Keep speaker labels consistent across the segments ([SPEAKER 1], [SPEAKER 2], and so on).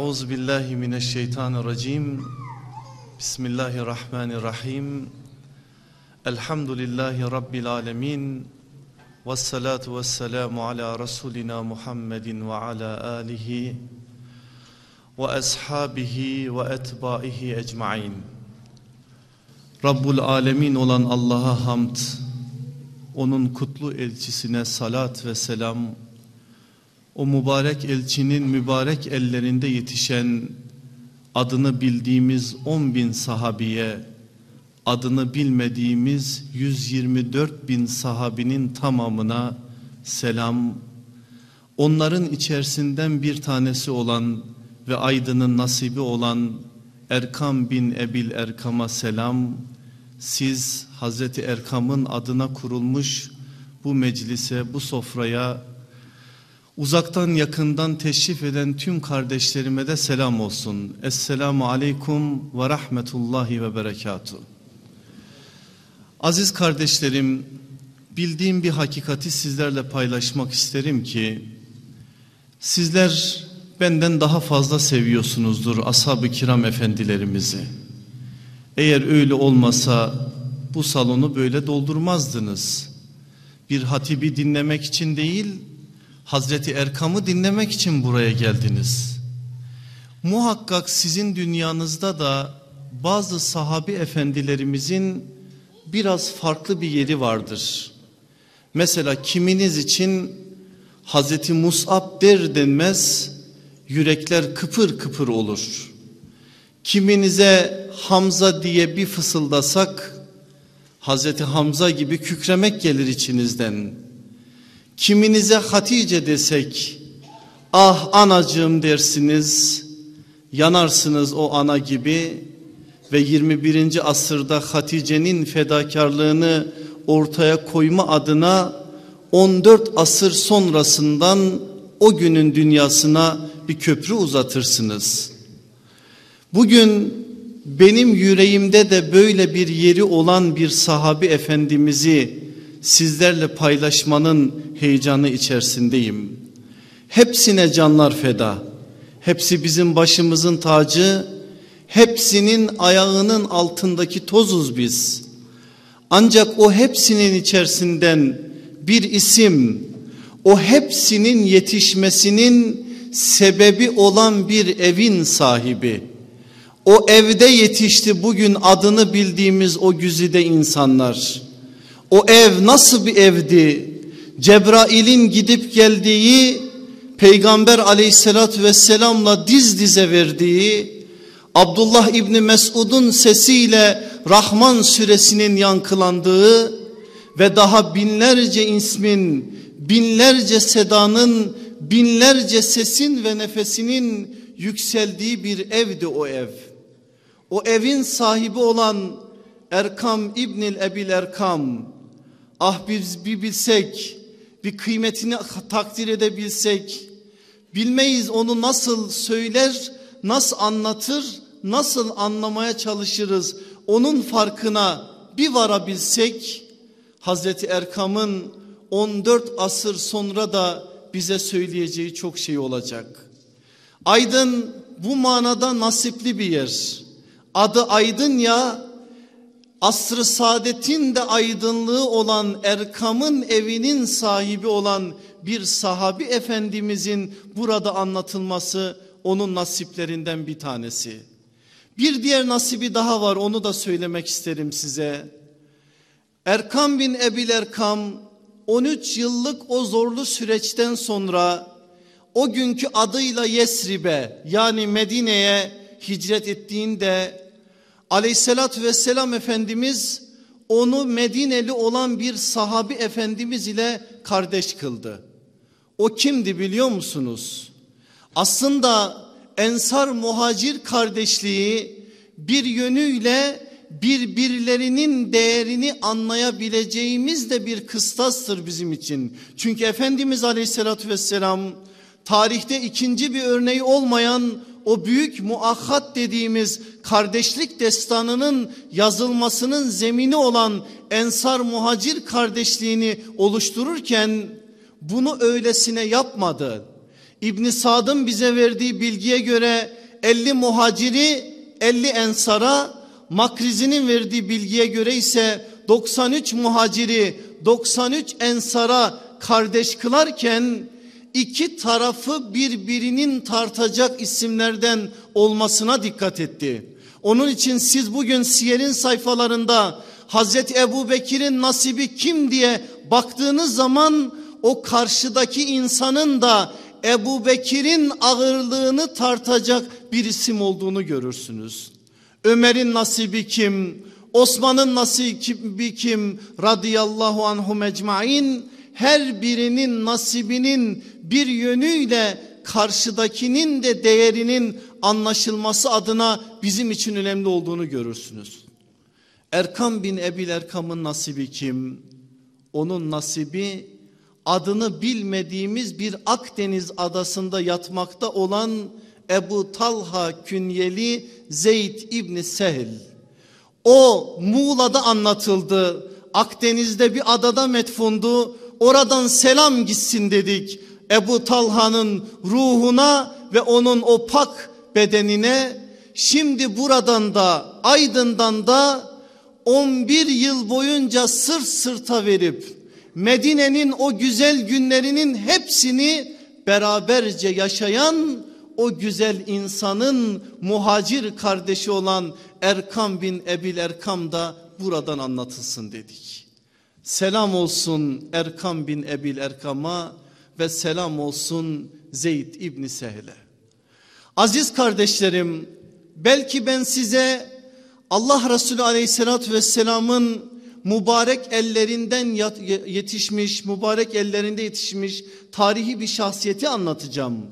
[SPEAKER 1] Euzu billahi mineşşeytanirracim. Bismillahirrahmanirrahim. Elhamdülillahi rabbil alamin. Ves salatu vesselamu ala rasulina Muhammedin ve ala alihi ve ashabihi ve etbaihi ecmaîn. Rabbul alemin olan Allah'a hamd. Onun kutlu elçisine salat ve selam o mübarek elçinin mübarek ellerinde yetişen adını bildiğimiz 10 bin sahabiye, adını bilmediğimiz 124 bin sahabinin tamamına selam, onların içerisinden bir tanesi olan ve aydının nasibi olan Erkam bin Ebil Erkam'a selam, siz Hazreti Erkam'ın adına kurulmuş bu meclise, bu sofraya Uzaktan yakından teşrif eden tüm kardeşlerime de selam olsun. Esselamu aleyküm ve rahmetullahi ve berekatuh. Aziz kardeşlerim, bildiğim bir hakikati sizlerle paylaşmak isterim ki, sizler benden daha fazla seviyorsunuzdur ashab-ı kiram efendilerimizi. Eğer öyle olmasa bu salonu böyle doldurmazdınız. Bir hatibi dinlemek için değil, Hazreti Erkam'ı dinlemek için buraya geldiniz. Muhakkak sizin dünyanızda da bazı sahabi efendilerimizin biraz farklı bir yeri vardır. Mesela kiminiz için Hazreti Mus'ab der denmez yürekler kıpır kıpır olur. Kiminize Hamza diye bir fısıldasak Hazreti Hamza gibi kükremek gelir içinizden. Kiminize Hatice desek ah anacığım dersiniz yanarsınız o ana gibi ve 21. asırda Hatice'nin fedakarlığını ortaya koyma adına 14 asır sonrasından o günün dünyasına bir köprü uzatırsınız. Bugün benim yüreğimde de böyle bir yeri olan bir sahabi efendimizi sizlerle paylaşmanın heyecanı içerisindeyim. Hepsine canlar feda. Hepsi bizim başımızın tacı. Hepsinin ayağının altındaki tozuz biz. Ancak o hepsinin içerisinden bir isim, o hepsinin yetişmesinin sebebi olan bir evin sahibi. O evde yetişti bugün adını bildiğimiz o güzide insanlar. O ev nasıl bir evdi? Cebrail'in gidip geldiği Peygamber aleyhissalatü vesselamla diz dize verdiği Abdullah İbni Mesud'un sesiyle Rahman suresinin yankılandığı ve daha binlerce ismin, binlerce sedanın, binlerce sesin ve nefesinin yükseldiği bir evdi o ev. O evin sahibi olan Erkam İbnil Ebil Erkam Ah biz bir bilsek, bir kıymetini takdir edebilsek, bilmeyiz onu nasıl söyler, nasıl anlatır, nasıl anlamaya çalışırız. Onun farkına bir varabilsek, Hazreti Erkam'ın 14 asır sonra da bize söyleyeceği çok şey olacak. Aydın bu manada nasipli bir yer. Adı Aydın ya asr-ı saadetin de aydınlığı olan Erkam'ın evinin sahibi olan bir sahabi efendimizin burada anlatılması onun nasiplerinden bir tanesi. Bir diğer nasibi daha var onu da söylemek isterim size. Erkam bin Ebil Erkam 13 yıllık o zorlu süreçten sonra o günkü adıyla Yesrib'e yani Medine'ye hicret ettiğinde aleyhissalatü vesselam Efendimiz onu Medineli olan bir sahabi efendimiz ile kardeş kıldı. O kimdi biliyor musunuz? Aslında ensar muhacir kardeşliği bir yönüyle birbirlerinin değerini anlayabileceğimiz de bir kıstastır bizim için. Çünkü Efendimiz aleyhissalatü vesselam tarihte ikinci bir örneği olmayan o büyük muakhat dediğimiz kardeşlik destanının yazılmasının zemini olan ensar muhacir kardeşliğini oluştururken bunu öylesine yapmadı. İbn Sad'ın bize verdiği bilgiye göre 50 muhaciri 50 ensara Makrizi'nin verdiği bilgiye göre ise 93 muhaciri 93 ensara kardeş kılarken iki tarafı birbirinin tartacak isimlerden olmasına dikkat etti. Onun için siz bugün siyerin sayfalarında Hazreti Ebu Bekir'in nasibi kim diye baktığınız zaman o karşıdaki insanın da Ebu Bekir'in ağırlığını tartacak bir isim olduğunu görürsünüz. Ömer'in nasibi kim? Osman'ın nasibi kim? Radıyallahu anhu mecmain her birinin nasibinin bir yönüyle karşıdakinin de değerinin anlaşılması adına bizim için önemli olduğunu görürsünüz. Erkam bin Ebil Erkam'ın nasibi kim? Onun nasibi adını bilmediğimiz bir Akdeniz adasında yatmakta olan Ebu Talha künyeli Zeyd İbni Sehl. O Muğla'da anlatıldı. Akdeniz'de bir adada metfundu. Oradan selam gitsin dedik. Ebu Talha'nın ruhuna ve onun o pak bedenine şimdi buradan da Aydın'dan da 11 yıl boyunca sırt sırta verip Medine'nin o güzel günlerinin hepsini beraberce yaşayan o güzel insanın muhacir kardeşi olan Erkam bin Ebil Erkam da buradan anlatılsın dedik. Selam olsun Erkam bin Ebil Erkam'a ve selam olsun Zeyd İbni Sehle. Aziz kardeşlerim belki ben size Allah Resulü aleyhissalatü vesselamın mübarek ellerinden yetişmiş, mübarek ellerinde yetişmiş tarihi bir şahsiyeti anlatacağım.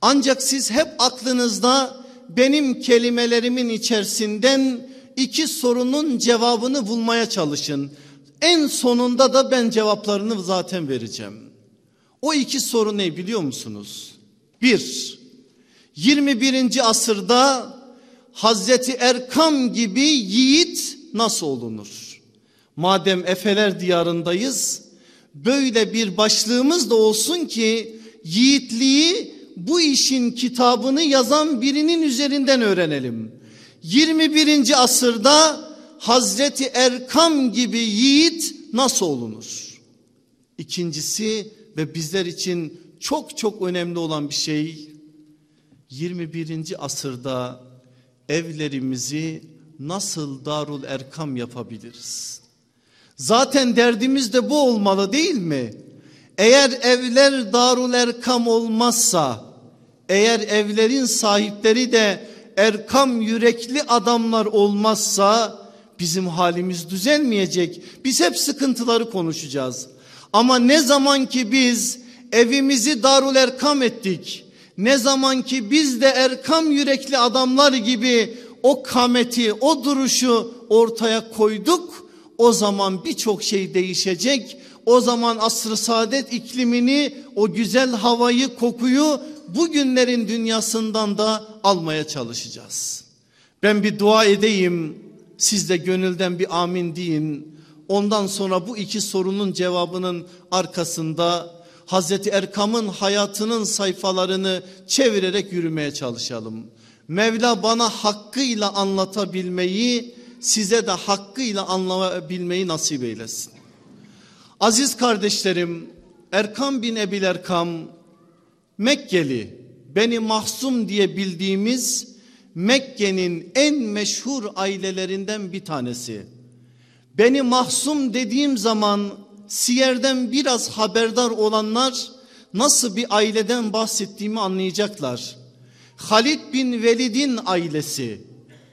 [SPEAKER 1] Ancak siz hep aklınızda benim kelimelerimin içerisinden iki sorunun cevabını bulmaya çalışın. En sonunda da ben cevaplarını zaten vereceğim. O iki soru ne biliyor musunuz? Bir, 21. asırda Hazreti Erkam gibi yiğit nasıl olunur? Madem Efeler diyarındayız böyle bir başlığımız da olsun ki yiğitliği bu işin kitabını yazan birinin üzerinden öğrenelim. 21. asırda Hazreti Erkam gibi yiğit nasıl olunur? İkincisi ve bizler için çok çok önemli olan bir şey 21. asırda evlerimizi nasıl Darul Erkam yapabiliriz? Zaten derdimiz de bu olmalı değil mi? Eğer evler Darul Erkam olmazsa, eğer evlerin sahipleri de Erkam yürekli adamlar olmazsa bizim halimiz düzelmeyecek. Biz hep sıkıntıları konuşacağız. Ama ne zaman ki biz evimizi Darul Erkam ettik. Ne zaman ki biz de Erkam yürekli adamlar gibi o kameti, o duruşu ortaya koyduk. O zaman birçok şey değişecek. O zaman asr-ı saadet iklimini, o güzel havayı, kokuyu bugünlerin dünyasından da almaya çalışacağız. Ben bir dua edeyim. Siz de gönülden bir amin deyin. Ondan sonra bu iki sorunun cevabının arkasında Hazreti Erkam'ın hayatının sayfalarını çevirerek yürümeye çalışalım. Mevla bana hakkıyla anlatabilmeyi size de hakkıyla anlayabilmeyi nasip eylesin. Aziz kardeşlerim Erkam bin Ebil Erkam Mekkeli Beni Mahsum diye bildiğimiz Mekke'nin en meşhur ailelerinden bir tanesi. Beni mahsum dediğim zaman Siyer'den biraz haberdar olanlar nasıl bir aileden bahsettiğimi anlayacaklar. Halid bin Velid'in ailesi.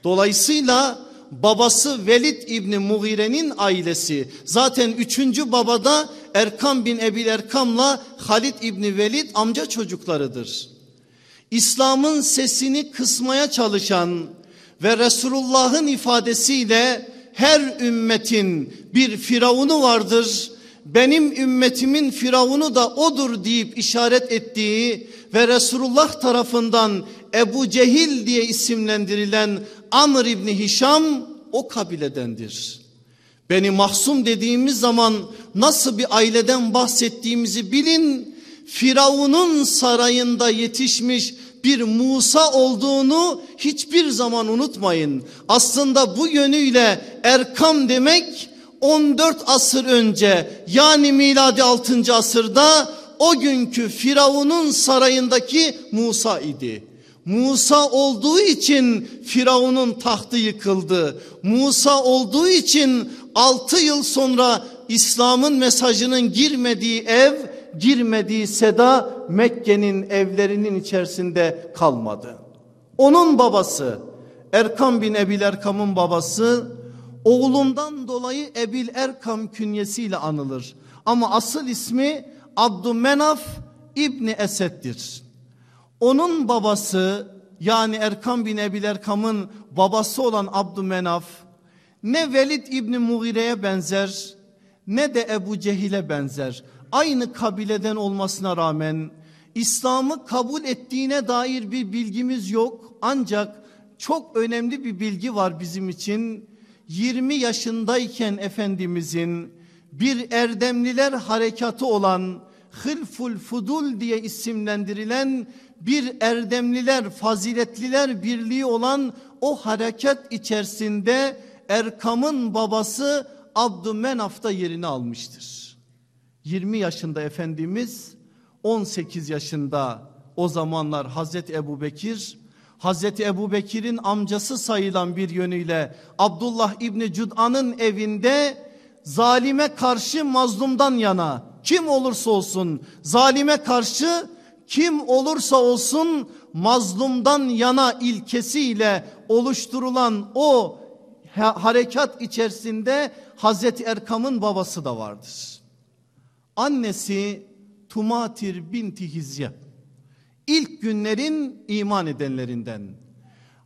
[SPEAKER 1] Dolayısıyla babası Velid İbni Mughire'nin ailesi. Zaten üçüncü babada Erkam bin Ebil Erkam'la Halid İbni Velid amca çocuklarıdır. İslam'ın sesini kısmaya çalışan ve Resulullah'ın ifadesiyle her ümmetin bir firavunu vardır. Benim ümmetimin firavunu da odur deyip işaret ettiği ve Resulullah tarafından Ebu Cehil diye isimlendirilen Amr İbni Hişam o kabiledendir. Beni mahsum dediğimiz zaman nasıl bir aileden bahsettiğimizi bilin. Firavun'un sarayında yetişmiş bir Musa olduğunu hiçbir zaman unutmayın. Aslında bu yönüyle Erkam demek 14 asır önce yani miladi 6. asırda o günkü Firavun'un sarayındaki Musa idi. Musa olduğu için Firavun'un tahtı yıkıldı. Musa olduğu için 6 yıl sonra İslam'ın mesajının girmediği ev, girmediği seda Mekke'nin evlerinin içerisinde kalmadı. Onun babası Erkam bin Ebil Erkam'ın babası oğlundan dolayı Ebil Erkam künyesiyle anılır. Ama asıl ismi Abdümenaf İbni Esed'dir. Onun babası yani Erkam bin Ebil Erkam'ın babası olan Abdümenaf ne Velid İbni Mughire'ye benzer ne de Ebu Cehil'e benzer. Aynı kabileden olmasına rağmen İslam'ı kabul ettiğine dair bir bilgimiz yok. Ancak çok önemli bir bilgi var bizim için. 20 yaşındayken Efendimizin bir erdemliler harekatı olan Hılful Fudul diye isimlendirilen bir erdemliler faziletliler birliği olan o harekat içerisinde Erkam'ın babası Abdümenaf da yerini almıştır. 20 yaşında Efendimiz 18 yaşında o zamanlar Hazreti Ebu Bekir Hazreti Ebu Bekir'in amcası sayılan bir yönüyle Abdullah İbni Cud'an'ın evinde zalime karşı mazlumdan yana kim olursa olsun zalime karşı kim olursa olsun mazlumdan yana ilkesiyle oluşturulan o harekat içerisinde Hazreti Erkam'ın babası da vardır. Annesi Tumatir binti Hizye ilk günlerin iman edenlerinden.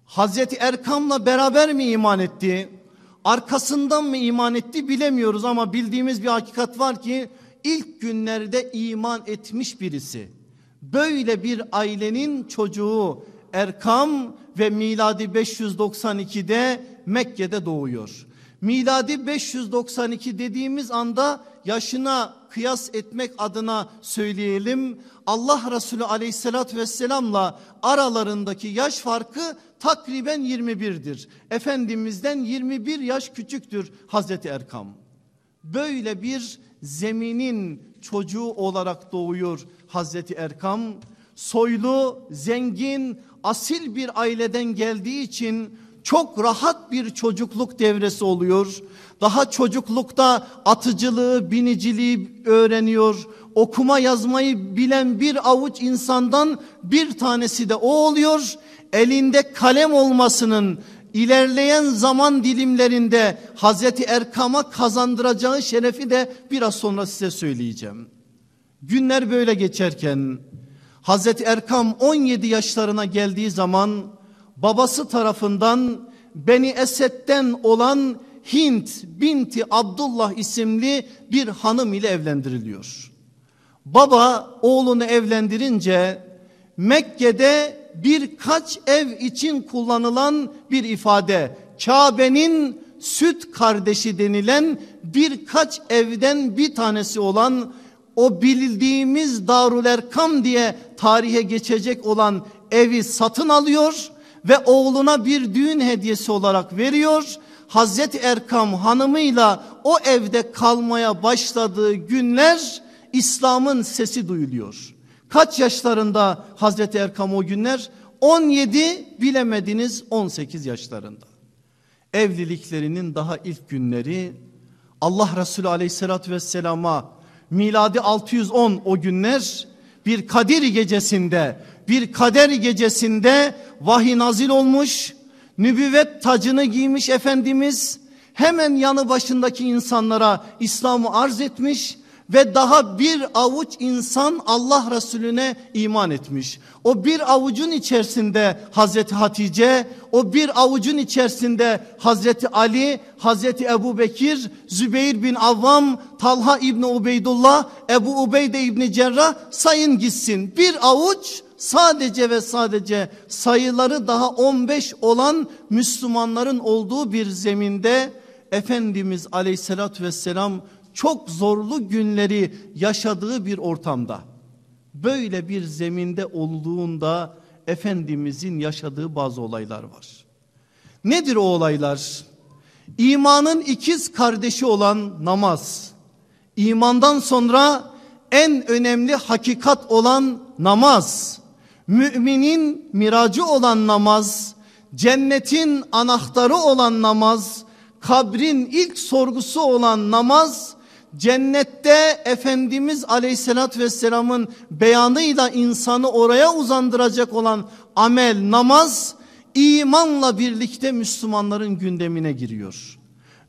[SPEAKER 1] Hazreti Erkam'la beraber mi iman etti? Arkasından mı iman etti bilemiyoruz ama bildiğimiz bir hakikat var ki ilk günlerde iman etmiş birisi. Böyle bir ailenin çocuğu Erkam ve miladi 592'de Mekke'de doğuyor. Miladi 592 dediğimiz anda yaşına kıyas etmek adına söyleyelim. Allah Resulü aleyhissalatü vesselamla aralarındaki yaş farkı takriben 21'dir. Efendimizden 21 yaş küçüktür Hazreti Erkam. Böyle bir zeminin çocuğu olarak doğuyor Hazreti Erkam. Soylu, zengin, asil bir aileden geldiği için çok rahat bir çocukluk devresi oluyor. Daha çocuklukta atıcılığı, biniciliği öğreniyor. Okuma yazmayı bilen bir avuç insandan bir tanesi de o oluyor. Elinde kalem olmasının ilerleyen zaman dilimlerinde Hazreti Erkam'a kazandıracağı şerefi de biraz sonra size söyleyeceğim. Günler böyle geçerken Hazreti Erkam 17 yaşlarına geldiği zaman babası tarafından Beni Esed'den olan Hint binti Abdullah isimli bir hanım ile evlendiriliyor. Baba oğlunu evlendirince Mekke'de birkaç ev için kullanılan bir ifade Kabe'nin süt kardeşi denilen birkaç evden bir tanesi olan o bildiğimiz Darul Erkam diye tarihe geçecek olan evi satın alıyor ve oğluna bir düğün hediyesi olarak veriyor. Hazreti Erkam hanımıyla o evde kalmaya başladığı günler İslam'ın sesi duyuluyor. Kaç yaşlarında Hazreti Erkam o günler? 17 bilemediniz 18 yaşlarında. Evliliklerinin daha ilk günleri Allah Resulü aleyhissalatü vesselama miladi 610 o günler bir Kadir gecesinde bir kader gecesinde vahiy nazil olmuş nübüvvet tacını giymiş Efendimiz hemen yanı başındaki insanlara İslam'ı arz etmiş ve daha bir avuç insan Allah Resulüne iman etmiş. O bir avucun içerisinde Hazreti Hatice, o bir avucun içerisinde Hazreti Ali, Hazreti Ebu Bekir, Zübeyir bin Avvam, Talha İbni Ubeydullah, Ebu Ubeyde İbni Cerrah sayın gitsin. Bir avuç sadece ve sadece sayıları daha 15 olan Müslümanların olduğu bir zeminde Efendimiz aleyhissalatü vesselam çok zorlu günleri yaşadığı bir ortamda Böyle bir zeminde olduğunda Efendimizin yaşadığı bazı olaylar var. Nedir o olaylar? İmanın ikiz kardeşi olan namaz. İmandan sonra en önemli hakikat olan namaz. Müminin miracı olan namaz. Cennetin anahtarı olan namaz. Kabrin ilk sorgusu olan namaz Cennette Efendimiz Aleyhisselatü Vesselam'ın beyanıyla insanı oraya uzandıracak olan amel namaz imanla birlikte Müslümanların gündemine giriyor.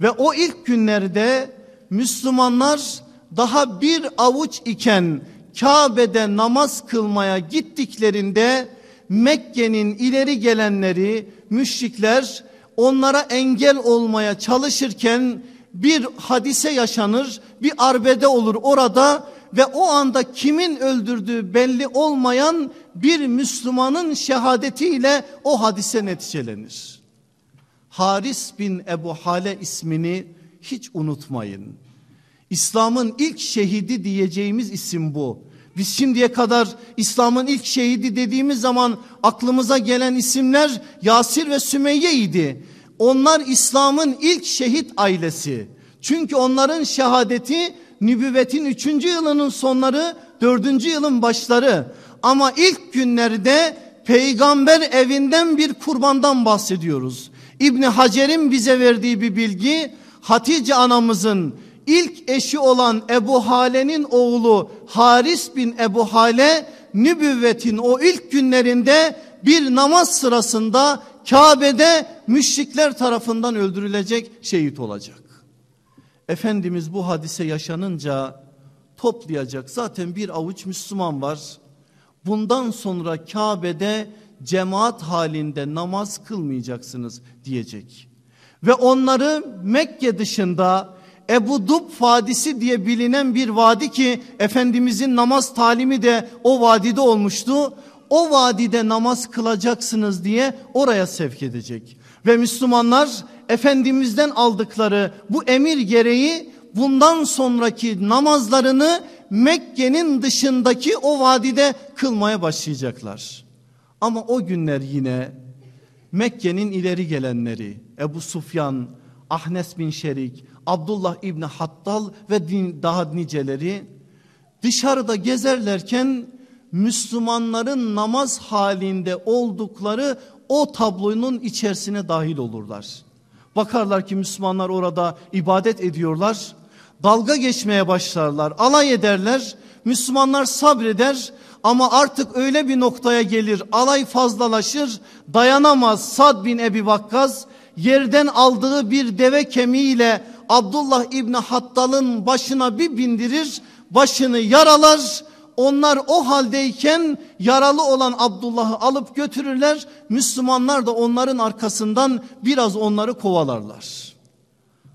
[SPEAKER 1] Ve o ilk günlerde Müslümanlar daha bir avuç iken Kabe'de namaz kılmaya gittiklerinde Mekke'nin ileri gelenleri müşrikler onlara engel olmaya çalışırken bir hadise yaşanır, bir arbede olur orada ve o anda kimin öldürdüğü belli olmayan bir Müslümanın şehadetiyle o hadise neticelenir. Haris bin Ebu Hale ismini hiç unutmayın. İslam'ın ilk şehidi diyeceğimiz isim bu. Biz şimdiye kadar İslam'ın ilk şehidi dediğimiz zaman aklımıza gelen isimler Yasir ve Sümeyye idi. Onlar İslam'ın ilk şehit ailesi. Çünkü onların şehadeti nübüvvetin üçüncü yılının sonları dördüncü yılın başları. Ama ilk günlerde peygamber evinden bir kurbandan bahsediyoruz. İbni Hacer'in bize verdiği bir bilgi Hatice anamızın ilk eşi olan Ebu Hale'nin oğlu Haris bin Ebu Hale nübüvvetin o ilk günlerinde bir namaz sırasında Kabe'de müşrikler tarafından öldürülecek şehit olacak. Efendimiz bu hadise yaşanınca toplayacak zaten bir avuç Müslüman var. Bundan sonra Kabe'de cemaat halinde namaz kılmayacaksınız diyecek. Ve onları Mekke dışında Ebu Dub Vadisi diye bilinen bir vadi ki Efendimizin namaz talimi de o vadide olmuştu o vadide namaz kılacaksınız diye oraya sevk edecek. Ve Müslümanlar Efendimiz'den aldıkları bu emir gereği bundan sonraki namazlarını Mekke'nin dışındaki o vadide kılmaya başlayacaklar. Ama o günler yine Mekke'nin ileri gelenleri Ebu Sufyan, Ahnes bin Şerik, Abdullah İbni Hattal ve daha niceleri dışarıda gezerlerken Müslümanların namaz halinde oldukları o tablonun içerisine dahil olurlar. Bakarlar ki Müslümanlar orada ibadet ediyorlar. Dalga geçmeye başlarlar, alay ederler. Müslümanlar sabreder ama artık öyle bir noktaya gelir alay fazlalaşır dayanamaz Sad bin Ebi Vakkaz yerden aldığı bir deve kemiğiyle Abdullah İbni Hattal'ın başına bir bindirir başını yaralar onlar o haldeyken yaralı olan Abdullah'ı alıp götürürler. Müslümanlar da onların arkasından biraz onları kovalarlar.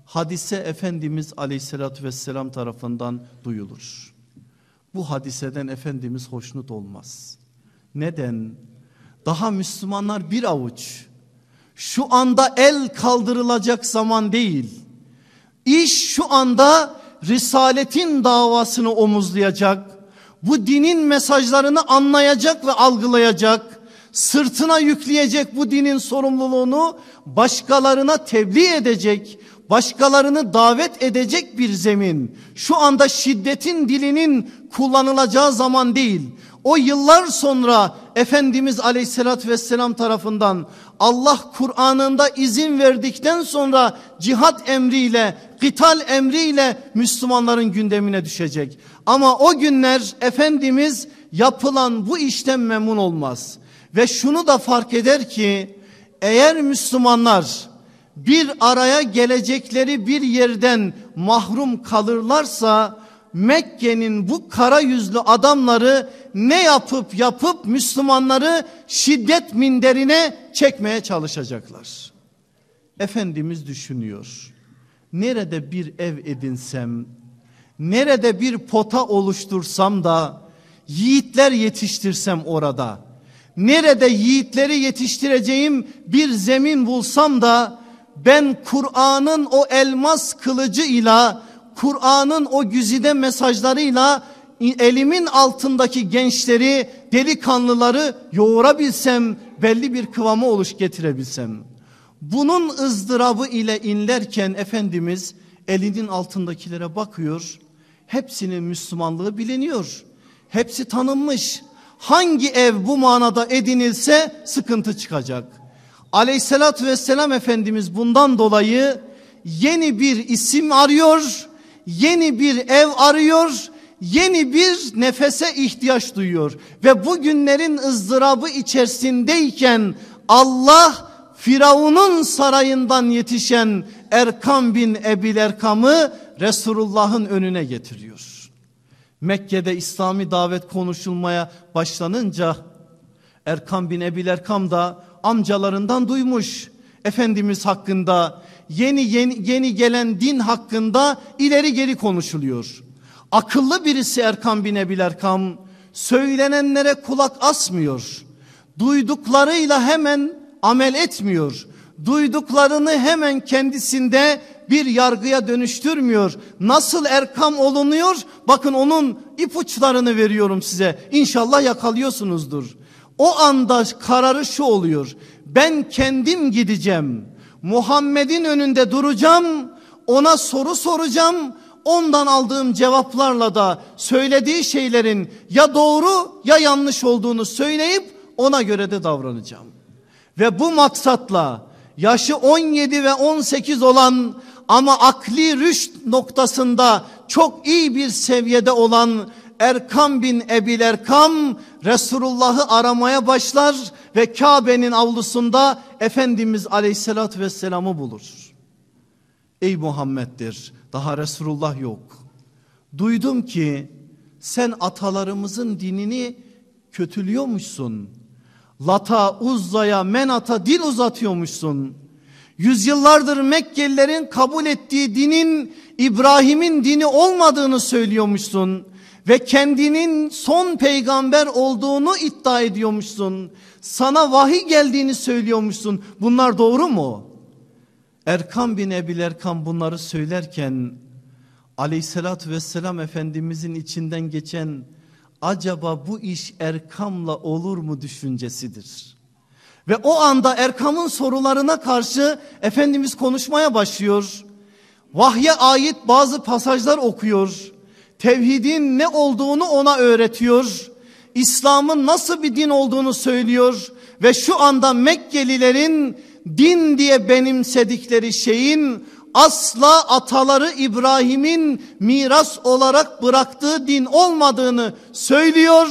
[SPEAKER 1] Hadise Efendimiz aleyhissalatü vesselam tarafından duyulur. Bu hadiseden Efendimiz hoşnut olmaz. Neden? Daha Müslümanlar bir avuç. Şu anda el kaldırılacak zaman değil. İş şu anda Risaletin davasını omuzlayacak bu dinin mesajlarını anlayacak ve algılayacak, sırtına yükleyecek bu dinin sorumluluğunu başkalarına tebliğ edecek, başkalarını davet edecek bir zemin. Şu anda şiddetin dilinin kullanılacağı zaman değil. O yıllar sonra Efendimiz aleyhissalatü vesselam tarafından Allah Kur'an'ında izin verdikten sonra cihat emriyle, kıtal emriyle Müslümanların gündemine düşecek. Ama o günler Efendimiz yapılan bu işten memnun olmaz. Ve şunu da fark eder ki eğer Müslümanlar bir araya gelecekleri bir yerden mahrum kalırlarsa Mekke'nin bu kara yüzlü adamları ne yapıp yapıp Müslümanları şiddet minderine çekmeye çalışacaklar. Efendimiz düşünüyor. Nerede bir ev edinsem nerede bir pota oluştursam da yiğitler yetiştirsem orada. Nerede yiğitleri yetiştireceğim bir zemin bulsam da ben Kur'an'ın o elmas kılıcıyla Kur'an'ın o güzide mesajlarıyla elimin altındaki gençleri, delikanlıları yoğurabilsem, belli bir kıvama oluş getirebilsem. Bunun ızdırabı ile inlerken Efendimiz elinin altındakilere bakıyor. Hepsinin Müslümanlığı biliniyor. Hepsi tanınmış. Hangi ev bu manada edinilse sıkıntı çıkacak. Aleyhissalatü vesselam Efendimiz bundan dolayı yeni bir isim arıyor. Yeni bir ev arıyor. Yeni bir nefese ihtiyaç duyuyor. Ve bu günlerin ızdırabı içerisindeyken Allah Firavun'un sarayından yetişen Erkam bin Ebil Erkam'ı Resulullah'ın önüne getiriyor. Mekke'de İslami davet konuşulmaya başlanınca Erkam bin Ebil Erkam da amcalarından duymuş. Efendimiz hakkında yeni, yeni, yeni gelen din hakkında ileri geri konuşuluyor. Akıllı birisi Erkam bin Ebil söylenenlere kulak asmıyor. Duyduklarıyla hemen amel etmiyor. Duyduklarını hemen kendisinde bir yargıya dönüştürmüyor. Nasıl erkam olunuyor? Bakın onun ipuçlarını veriyorum size. İnşallah yakalıyorsunuzdur. O anda kararı şu oluyor. Ben kendim gideceğim. Muhammed'in önünde duracağım. Ona soru soracağım. Ondan aldığım cevaplarla da söylediği şeylerin ya doğru ya yanlış olduğunu söyleyip ona göre de davranacağım. Ve bu maksatla yaşı 17 ve 18 olan ama akli rüşt noktasında çok iyi bir seviyede olan Erkam bin Ebil Erkam Resulullah'ı aramaya başlar ve Kabe'nin avlusunda Efendimiz Aleyhisselatü Vesselam'ı bulur. Ey Muhammed'dir daha Resulullah yok. Duydum ki sen atalarımızın dinini kötülüyormuşsun. Lata, Uzza'ya, Menat'a dil uzatıyormuşsun. Yüzyıllardır Mekkelilerin kabul ettiği dinin İbrahim'in dini olmadığını söylüyormuşsun. Ve kendinin son peygamber olduğunu iddia ediyormuşsun. Sana vahiy geldiğini söylüyormuşsun. Bunlar doğru mu? Erkam bin Ebil Erkam bunları söylerken aleyhissalatü vesselam efendimizin içinden geçen acaba bu iş Erkam'la olur mu düşüncesidir. Ve o anda Erkam'ın sorularına karşı Efendimiz konuşmaya başlıyor. Vahye ait bazı pasajlar okuyor. Tevhidin ne olduğunu ona öğretiyor. İslam'ın nasıl bir din olduğunu söylüyor. Ve şu anda Mekkelilerin din diye benimsedikleri şeyin asla ataları İbrahim'in miras olarak bıraktığı din olmadığını söylüyor.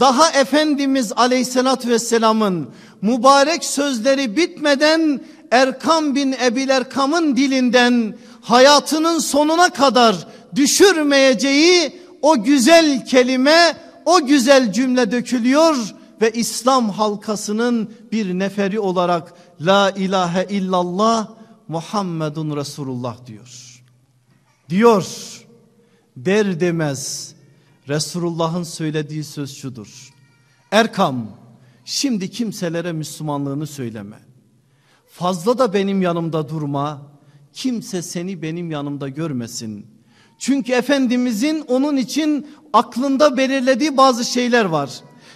[SPEAKER 1] Daha Efendimiz Aleyhisselatü Vesselam'ın mübarek sözleri bitmeden Erkam bin Ebil Erkam'ın dilinden hayatının sonuna kadar düşürmeyeceği o güzel kelime, o güzel cümle dökülüyor ve İslam halkasının bir neferi olarak La ilahe illallah Muhammedun Resulullah diyor. Diyor der demez Resulullah'ın söylediği söz şudur. Erkam şimdi kimselere Müslümanlığını söyleme. Fazla da benim yanımda durma. Kimse seni benim yanımda görmesin. Çünkü Efendimizin onun için aklında belirlediği bazı şeyler var.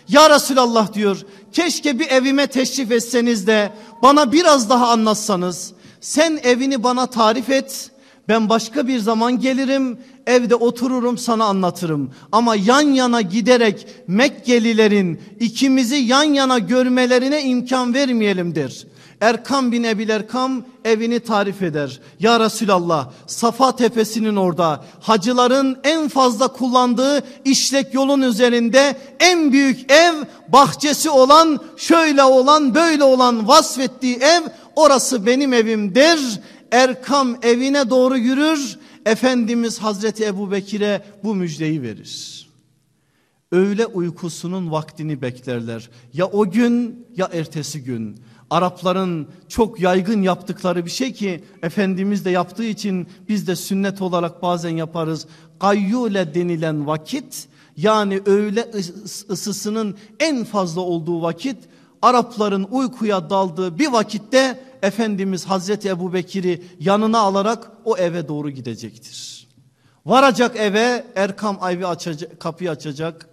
[SPEAKER 1] Ya Resulallah diyor keşke bir evime teşrif etseniz de bana biraz daha anlatsanız. Sen evini bana tarif et. Ben başka bir zaman gelirim evde otururum sana anlatırım. Ama yan yana giderek Mekkelilerin ikimizi yan yana görmelerine imkan vermeyelim der. Erkam bin Ebil Erkam evini tarif eder. Ya Resulallah Safa tepesinin orada hacıların en fazla kullandığı işlek yolun üzerinde en büyük ev bahçesi olan şöyle olan böyle olan vasfettiği ev orası benim evim der. Erkam evine doğru yürür. Efendimiz Hazreti Ebu Bekir'e bu müjdeyi verir. Öğle uykusunun vaktini beklerler. Ya o gün ya ertesi gün. Arapların çok yaygın yaptıkları bir şey ki Efendimiz de yaptığı için biz de sünnet olarak bazen yaparız. Gayyule denilen vakit yani öğle ısısının en fazla olduğu vakit Arapların uykuya daldığı bir vakitte Efendimiz Hazreti Ebu Bekir'i yanına alarak o eve doğru gidecektir. Varacak eve Erkam evi açacak, kapıyı açacak.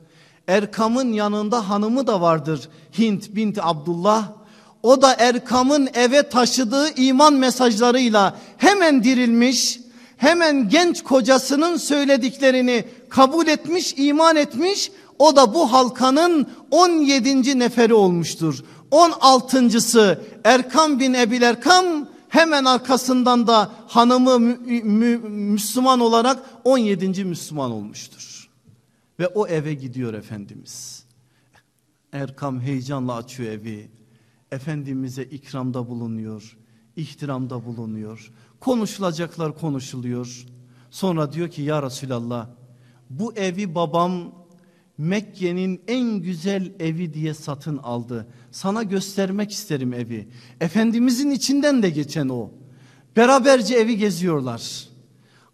[SPEAKER 1] Erkam'ın yanında hanımı da vardır Hint binti Abdullah. O da Erkam'ın eve taşıdığı iman mesajlarıyla hemen dirilmiş. Hemen genç kocasının söylediklerini kabul etmiş, iman etmiş. O da bu halkanın 17. neferi olmuştur. 16.sı Erkam bin Ebil Erkam hemen arkasından da hanımı mü, mü, Müslüman olarak 17. Müslüman olmuştur. Ve o eve gidiyor Efendimiz. Erkam heyecanla açıyor evi. Efendimiz'e ikramda bulunuyor, ihtiramda bulunuyor. Konuşulacaklar konuşuluyor. Sonra diyor ki ya Resulallah bu evi babam Mekke'nin en güzel evi diye satın aldı. Sana göstermek isterim evi. Efendimizin içinden de geçen o. Beraberce evi geziyorlar.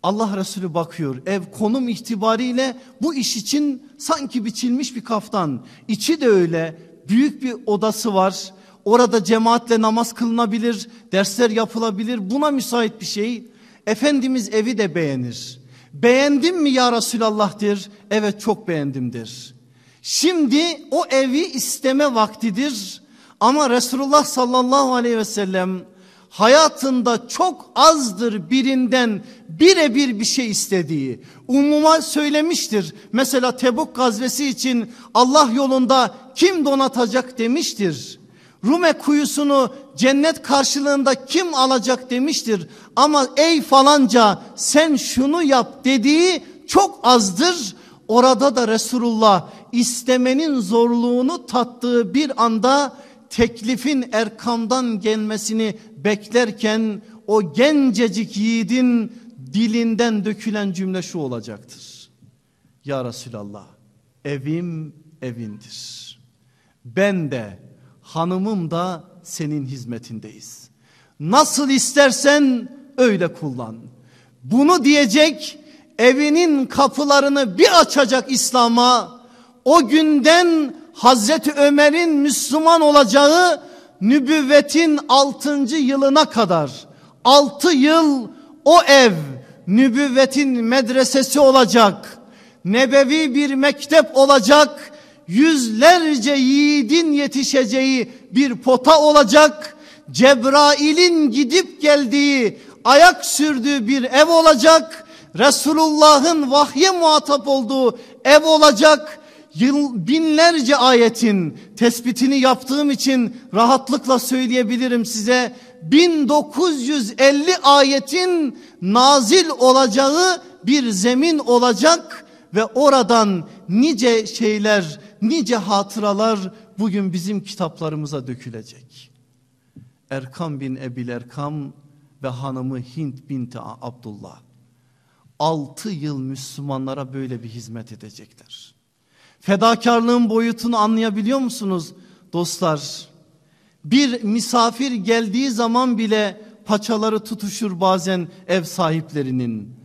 [SPEAKER 1] Allah Resulü bakıyor ev konum itibariyle bu iş için sanki biçilmiş bir kaftan. İçi de öyle büyük bir odası var. Orada cemaatle namaz kılınabilir, dersler yapılabilir. Buna müsait bir şey. Efendimiz evi de beğenir. Beğendim mi ya Resulallah. Evet çok beğendimdir. Şimdi o evi isteme vaktidir. Ama Resulullah sallallahu aleyhi ve sellem hayatında çok azdır birinden birebir bir şey istediği. Umuma söylemiştir. Mesela Tebuk gazvesi için Allah yolunda kim donatacak demiştir. Rume kuyusunu cennet karşılığında kim alacak demiştir. Ama ey falanca sen şunu yap dediği çok azdır. Orada da Resulullah istemenin zorluğunu tattığı bir anda teklifin Erkam'dan gelmesini beklerken o gencecik yiğidin dilinden dökülen cümle şu olacaktır. Ya Resulallah evim evindir. Ben de hanımım da senin hizmetindeyiz. Nasıl istersen öyle kullan. Bunu diyecek evinin kapılarını bir açacak İslam'a o günden Hazreti Ömer'in Müslüman olacağı nübüvvetin 6. yılına kadar 6 yıl o ev nübüvvetin medresesi olacak. Nebevi bir mektep olacak yüzlerce yiğidin yetişeceği bir pota olacak. Cebrail'in gidip geldiği, ayak sürdüğü bir ev olacak. Resulullah'ın vahye muhatap olduğu ev olacak. Yıl, binlerce ayetin tespitini yaptığım için rahatlıkla söyleyebilirim size. 1950 ayetin nazil olacağı bir zemin olacak ve oradan nice şeyler nice hatıralar bugün bizim kitaplarımıza dökülecek. Erkam bin Ebil Erkam ve hanımı Hint binti Abdullah. Altı yıl Müslümanlara böyle bir hizmet edecekler. Fedakarlığın boyutunu anlayabiliyor musunuz dostlar? Bir misafir geldiği zaman bile paçaları tutuşur bazen ev sahiplerinin.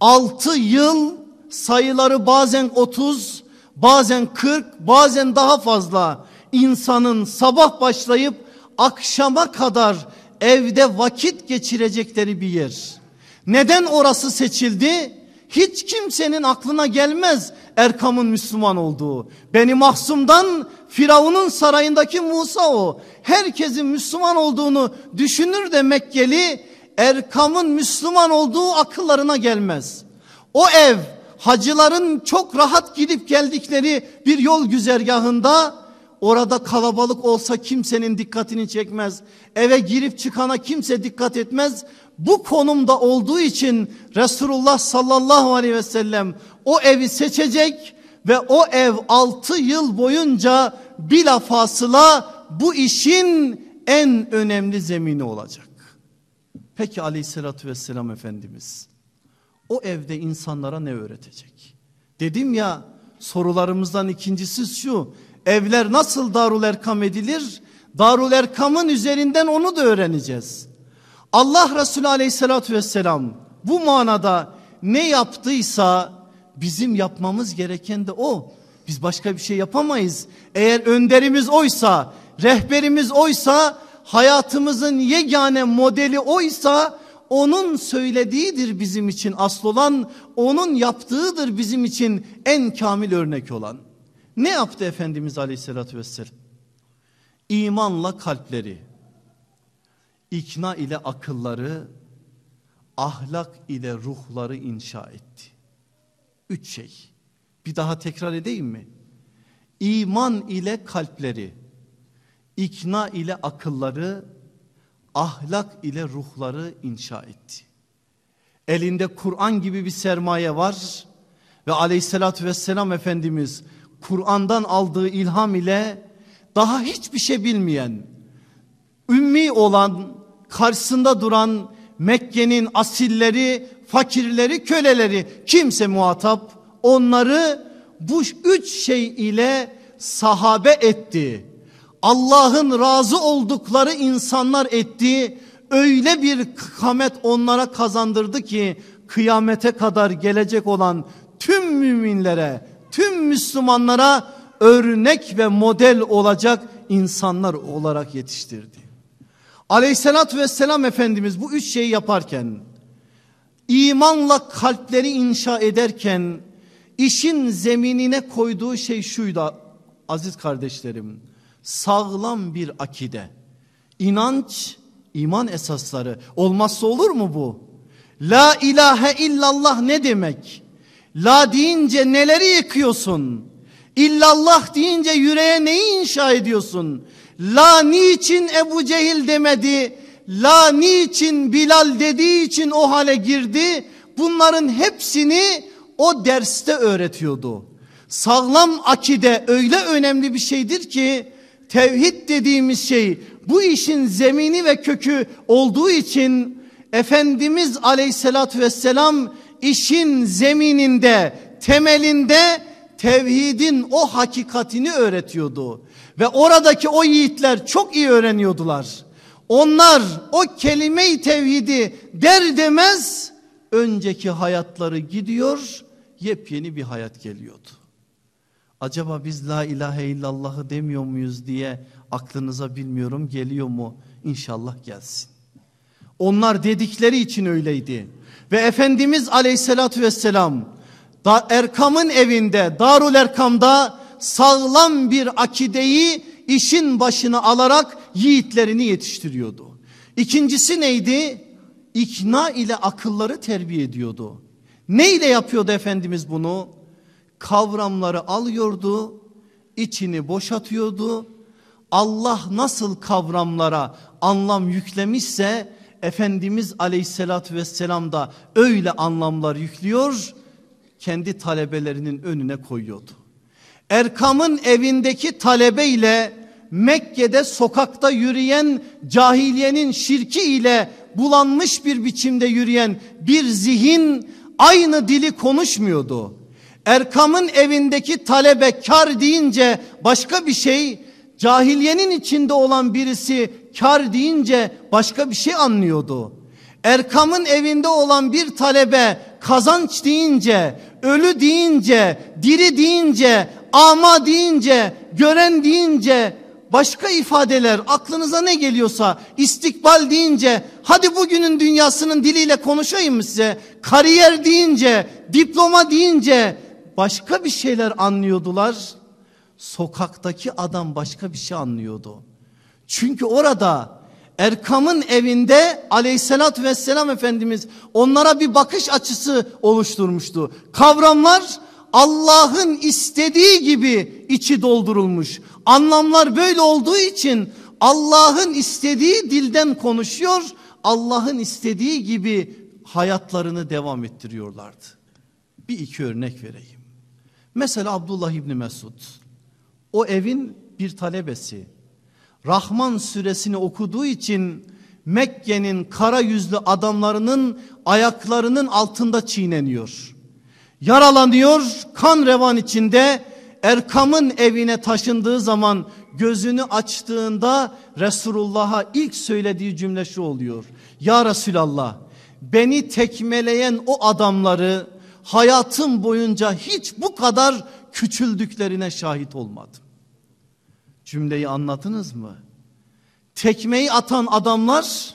[SPEAKER 1] Altı yıl sayıları bazen otuz, bazen 40 bazen daha fazla insanın sabah başlayıp akşama kadar evde vakit geçirecekleri bir yer. Neden orası seçildi? Hiç kimsenin aklına gelmez Erkam'ın Müslüman olduğu. Beni Mahsum'dan Firavun'un sarayındaki Musa o. Herkesin Müslüman olduğunu düşünür de Mekkeli Erkam'ın Müslüman olduğu akıllarına gelmez. O ev hacıların çok rahat gidip geldikleri bir yol güzergahında orada kalabalık olsa kimsenin dikkatini çekmez. Eve girip çıkana kimse dikkat etmez. Bu konumda olduğu için Resulullah sallallahu aleyhi ve sellem o evi seçecek ve o ev altı yıl boyunca bilafasıla bu işin en önemli zemini olacak. Peki aleyhissalatü vesselam Efendimiz o evde insanlara ne öğretecek? Dedim ya sorularımızdan ikincisi şu. Evler nasıl Darul Erkam edilir? Darul Erkam'ın üzerinden onu da öğreneceğiz. Allah Resulü aleyhissalatü vesselam bu manada ne yaptıysa bizim yapmamız gereken de o. Biz başka bir şey yapamayız. Eğer önderimiz oysa, rehberimiz oysa, hayatımızın yegane modeli oysa onun söylediğidir bizim için asıl olan, onun yaptığıdır bizim için en kamil örnek olan. Ne yaptı Efendimiz Aleyhisselatü Vesselam? İmanla kalpleri, ikna ile akılları, ahlak ile ruhları inşa etti. Üç şey. Bir daha tekrar edeyim mi? İman ile kalpleri, ikna ile akılları, ahlak ile ruhları inşa etti. Elinde Kur'an gibi bir sermaye var ve aleyhissalatü vesselam Efendimiz Kur'an'dan aldığı ilham ile daha hiçbir şey bilmeyen, ümmi olan, karşısında duran Mekke'nin asilleri, fakirleri, köleleri kimse muhatap onları bu üç şey ile sahabe etti. Allah'ın razı oldukları insanlar etti. Öyle bir kamet onlara kazandırdı ki kıyamete kadar gelecek olan tüm müminlere, tüm Müslümanlara örnek ve model olacak insanlar olarak yetiştirdi. Aleyhissalatü vesselam Efendimiz bu üç şeyi yaparken imanla kalpleri inşa ederken işin zeminine koyduğu şey şuydu aziz kardeşlerim. Sağlam bir akide, inanç, iman esasları olmazsa olur mu bu? La ilahe illallah ne demek? La deyince neleri yıkıyorsun? İllallah deyince yüreğe neyi inşa ediyorsun? La niçin Ebu Cehil demedi? La niçin Bilal dediği için o hale girdi? Bunların hepsini o derste öğretiyordu. Sağlam akide öyle önemli bir şeydir ki tevhid dediğimiz şey bu işin zemini ve kökü olduğu için Efendimiz aleyhissalatü vesselam işin zemininde temelinde tevhidin o hakikatini öğretiyordu. Ve oradaki o yiğitler çok iyi öğreniyordular. Onlar o kelime-i tevhidi der demez önceki hayatları gidiyor yepyeni bir hayat geliyordu. Acaba biz la ilahe illallahı demiyor muyuz diye aklınıza bilmiyorum geliyor mu? İnşallah gelsin. Onlar dedikleri için öyleydi. Ve Efendimiz aleyhissalatü vesselam Erkam'ın evinde Darul Erkam'da sağlam bir akideyi işin başına alarak yiğitlerini yetiştiriyordu. İkincisi neydi? İkna ile akılları terbiye ediyordu. Ne ile yapıyordu Efendimiz bunu? Kavramları alıyordu, içini boşatıyordu. Allah nasıl kavramlara anlam yüklemişse Efendimiz aleyhissalatü vesselam da öyle anlamlar yüklüyor kendi talebelerinin önüne koyuyordu. Erkam'ın evindeki talebe ile Mekke'de sokakta yürüyen cahiliyenin şirki ile bulanmış bir biçimde yürüyen bir zihin aynı dili konuşmuyordu. Erkam'ın evindeki talebe kar deyince başka bir şey, cahiliyenin içinde olan birisi kar deyince başka bir şey anlıyordu. Erkam'ın evinde olan bir talebe kazanç deyince, ölü deyince, diri deyince, ama deyince, gören deyince başka ifadeler aklınıza ne geliyorsa istikbal deyince hadi bugünün dünyasının diliyle konuşayım size? Kariyer deyince, diploma deyince başka bir şeyler anlıyordular. Sokaktaki adam başka bir şey anlıyordu. Çünkü orada Erkam'ın evinde aleyhissalatü vesselam Efendimiz onlara bir bakış açısı oluşturmuştu. Kavramlar Allah'ın istediği gibi içi doldurulmuş. Anlamlar böyle olduğu için Allah'ın istediği dilden konuşuyor. Allah'ın istediği gibi hayatlarını devam ettiriyorlardı. Bir iki örnek vereyim. Mesela Abdullah İbni Mesud. O evin bir talebesi. Rahman suresini okuduğu için Mekke'nin kara yüzlü adamlarının ayaklarının altında çiğneniyor. Yaralanıyor kan revan içinde Erkam'ın evine taşındığı zaman gözünü açtığında Resulullah'a ilk söylediği cümle şu oluyor. Ya Resulallah beni tekmeleyen o adamları hayatım boyunca hiç bu kadar küçüldüklerine şahit olmadım. Cümleyi anladınız mı? Tekmeyi atan adamlar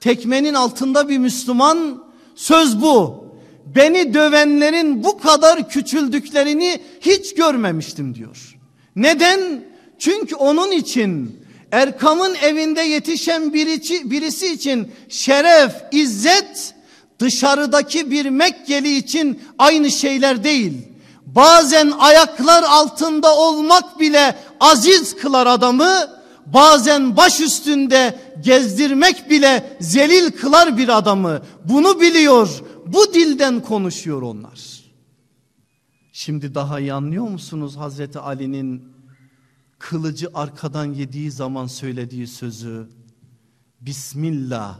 [SPEAKER 1] tekmenin altında bir Müslüman söz bu. Beni dövenlerin bu kadar küçüldüklerini hiç görmemiştim diyor. Neden? Çünkü onun için Erkam'ın evinde yetişen birisi, için şeref, izzet dışarıdaki bir Mekkeli için aynı şeyler değil. Bazen ayaklar altında olmak bile aziz kılar adamı. Bazen baş üstünde gezdirmek bile zelil kılar bir adamı. Bunu biliyor. Bu dilden konuşuyor onlar. Şimdi daha iyi anlıyor musunuz Hazreti Ali'nin kılıcı arkadan yediği zaman söylediği sözü? Bismillah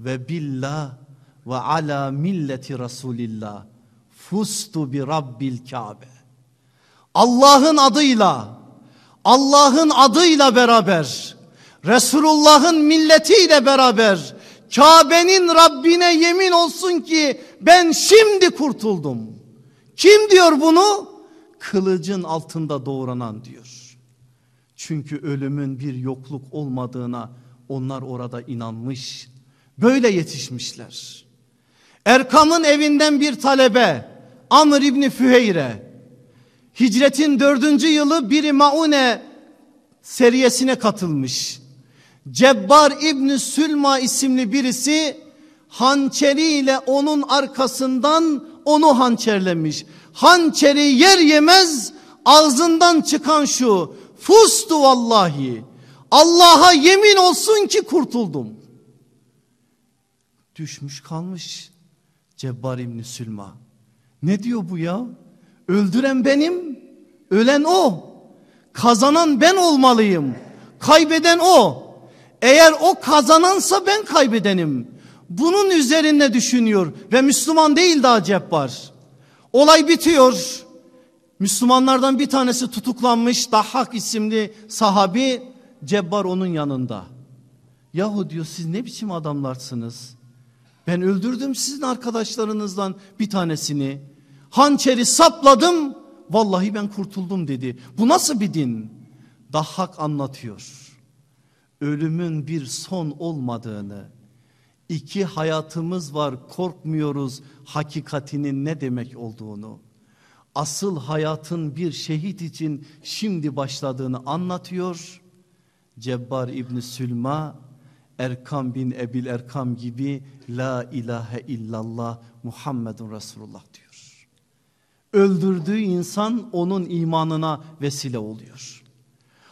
[SPEAKER 1] ve billah ve ala milleti Resulillah fustu bi rabbil Kabe. Allah'ın adıyla Allah'ın adıyla beraber Resulullah'ın milletiyle beraber Kabe'nin Rabbine yemin olsun ki ben şimdi kurtuldum. Kim diyor bunu? Kılıcın altında doğranan diyor. Çünkü ölümün bir yokluk olmadığına onlar orada inanmış. Böyle yetişmişler. Erkam'ın evinden bir talebe Amr İbni Füheyre hicretin dördüncü yılı biri Maune seriyesine katılmış. Cebbar İbni Sülma isimli birisi hançeriyle onun arkasından onu hançerlemiş. Hançeri yer yemez ağzından çıkan şu fustu vallahi Allah'a yemin olsun ki kurtuldum. Düşmüş kalmış Cebbar İbni Sülma. Ne diyor bu ya? Öldüren benim, ölen o. Kazanan ben olmalıyım. Kaybeden o. Eğer o kazanansa ben kaybedenim. Bunun üzerinde düşünüyor ve Müslüman değil daha Cebbar. Olay bitiyor. Müslümanlardan bir tanesi tutuklanmış Dahhak isimli sahabi Cebbar onun yanında. Yahu diyor siz ne biçim adamlarsınız? Ben öldürdüm sizin arkadaşlarınızdan bir tanesini. Hançeri sapladım. Vallahi ben kurtuldum dedi. Bu nasıl bir din? Dahhak anlatıyor. Ölümün bir son olmadığını, iki hayatımız var korkmuyoruz hakikatinin ne demek olduğunu, asıl hayatın bir şehit için şimdi başladığını anlatıyor. Cebbar İbni Sülma Erkam bin Ebil Erkam gibi La ilahe illallah Muhammedun Resulullah diyor. Öldürdüğü insan onun imanına vesile oluyor.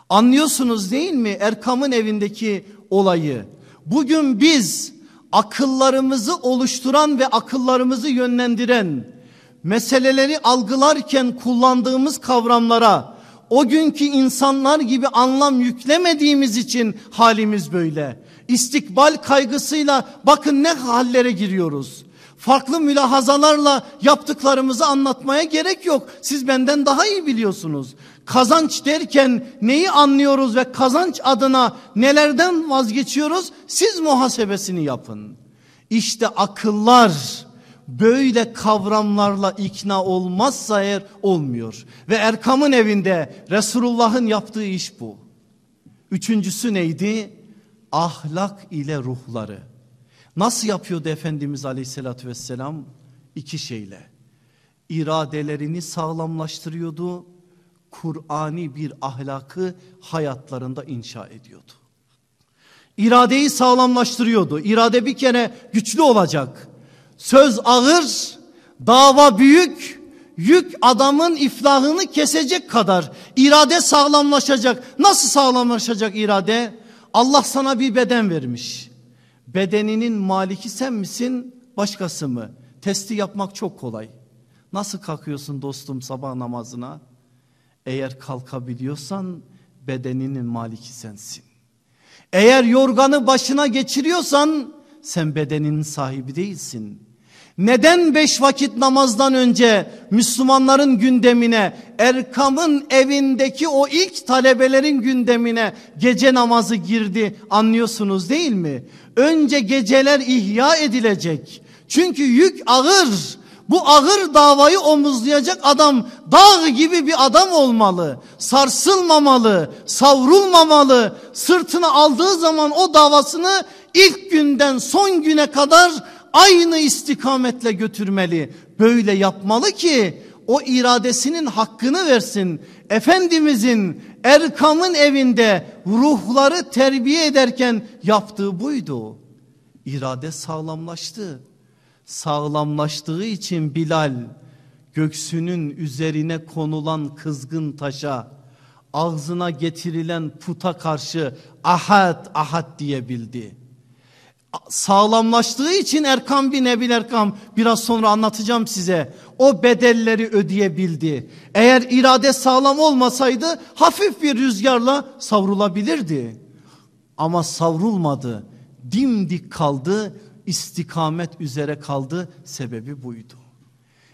[SPEAKER 1] Anlıyorsunuz değil mi Erkam'ın evindeki olayı? Bugün biz akıllarımızı oluşturan ve akıllarımızı yönlendiren meseleleri algılarken kullandığımız kavramlara o günkü insanlar gibi anlam yüklemediğimiz için halimiz böyle. İstikbal kaygısıyla bakın ne hallere giriyoruz. Farklı mülahazalarla yaptıklarımızı anlatmaya gerek yok. Siz benden daha iyi biliyorsunuz. Kazanç derken neyi anlıyoruz ve kazanç adına nelerden vazgeçiyoruz? Siz muhasebesini yapın. İşte akıllar böyle kavramlarla ikna olmazsa eğer olmuyor. Ve Erkam'ın evinde Resulullah'ın yaptığı iş bu. Üçüncüsü neydi? Ahlak ile ruhları. Nasıl yapıyordu Efendimiz Aleyhisselatü Vesselam? İki şeyle. İradelerini sağlamlaştırıyordu. Kur'ani bir ahlakı hayatlarında inşa ediyordu. İradeyi sağlamlaştırıyordu. İrade bir kere güçlü olacak. Söz ağır, dava büyük, yük adamın iflahını kesecek kadar irade sağlamlaşacak. Nasıl sağlamlaşacak irade? Allah sana bir beden vermiş. Bedeninin maliki sen misin başkası mı? Testi yapmak çok kolay. Nasıl kalkıyorsun dostum sabah namazına? Eğer kalkabiliyorsan bedeninin maliki sensin. Eğer yorganı başına geçiriyorsan sen bedeninin sahibi değilsin. Neden beş vakit namazdan önce Müslümanların gündemine Erkam'ın evindeki o ilk talebelerin gündemine gece namazı girdi anlıyorsunuz değil mi? Önce geceler ihya edilecek. Çünkü yük ağır. Bu ağır davayı omuzlayacak adam dağ gibi bir adam olmalı. Sarsılmamalı, savrulmamalı. Sırtına aldığı zaman o davasını ilk günden son güne kadar aynı istikametle götürmeli. Böyle yapmalı ki o iradesinin hakkını versin. Efendimizin Erkam'ın evinde ruhları terbiye ederken yaptığı buydu. İrade sağlamlaştı. Sağlamlaştığı için Bilal göksünün üzerine konulan kızgın taşa ağzına getirilen puta karşı ahad ahad diyebildi. Sağlamlaştığı için Erkam bin Ebil Erkam biraz sonra anlatacağım size. O bedelleri ödeyebildi. Eğer irade sağlam olmasaydı hafif bir rüzgarla savrulabilirdi. Ama savrulmadı. Dimdik kaldı, istikamet üzere kaldı. Sebebi buydu.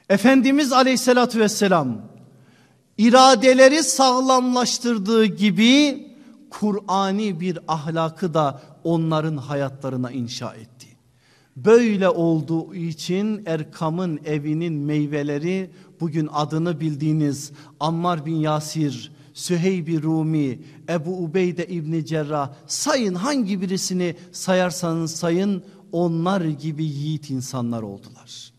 [SPEAKER 1] Efendimiz aleyhissalatü vesselam iradeleri sağlamlaştırdığı gibi Kur'ani bir ahlakı da onların hayatlarına inşa etti. Böyle olduğu için Erkam'ın evinin meyveleri bugün adını bildiğiniz Ammar bin Yasir, Süheyb Rumi, Ebu Ubeyde İbni Cerrah sayın hangi birisini sayarsanız sayın onlar gibi yiğit insanlar oldular.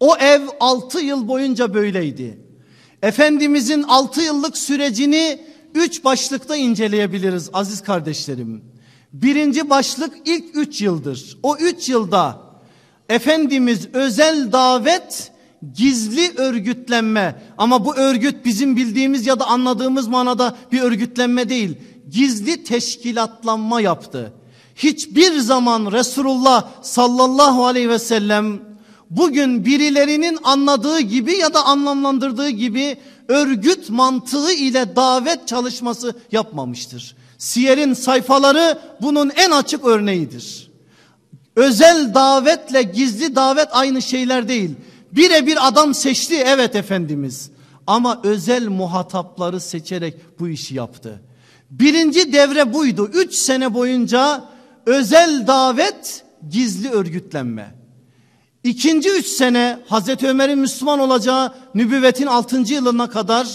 [SPEAKER 1] O ev 6 yıl boyunca böyleydi. Efendimizin 6 yıllık sürecini 3 başlıkta inceleyebiliriz aziz kardeşlerim. Birinci başlık ilk 3 yıldır. O 3 yılda Efendimiz özel davet gizli örgütlenme ama bu örgüt bizim bildiğimiz ya da anladığımız manada bir örgütlenme değil. Gizli teşkilatlanma yaptı. Hiçbir zaman Resulullah sallallahu aleyhi ve sellem bugün birilerinin anladığı gibi ya da anlamlandırdığı gibi örgüt mantığı ile davet çalışması yapmamıştır. Siyer'in sayfaları bunun en açık örneğidir. Özel davetle gizli davet aynı şeyler değil. Birebir adam seçti evet Efendimiz. Ama özel muhatapları seçerek bu işi yaptı. Birinci devre buydu. Üç sene boyunca özel davet gizli örgütlenme. İkinci üç sene Hazreti Ömer'in Müslüman olacağı nübüvvetin altıncı yılına kadar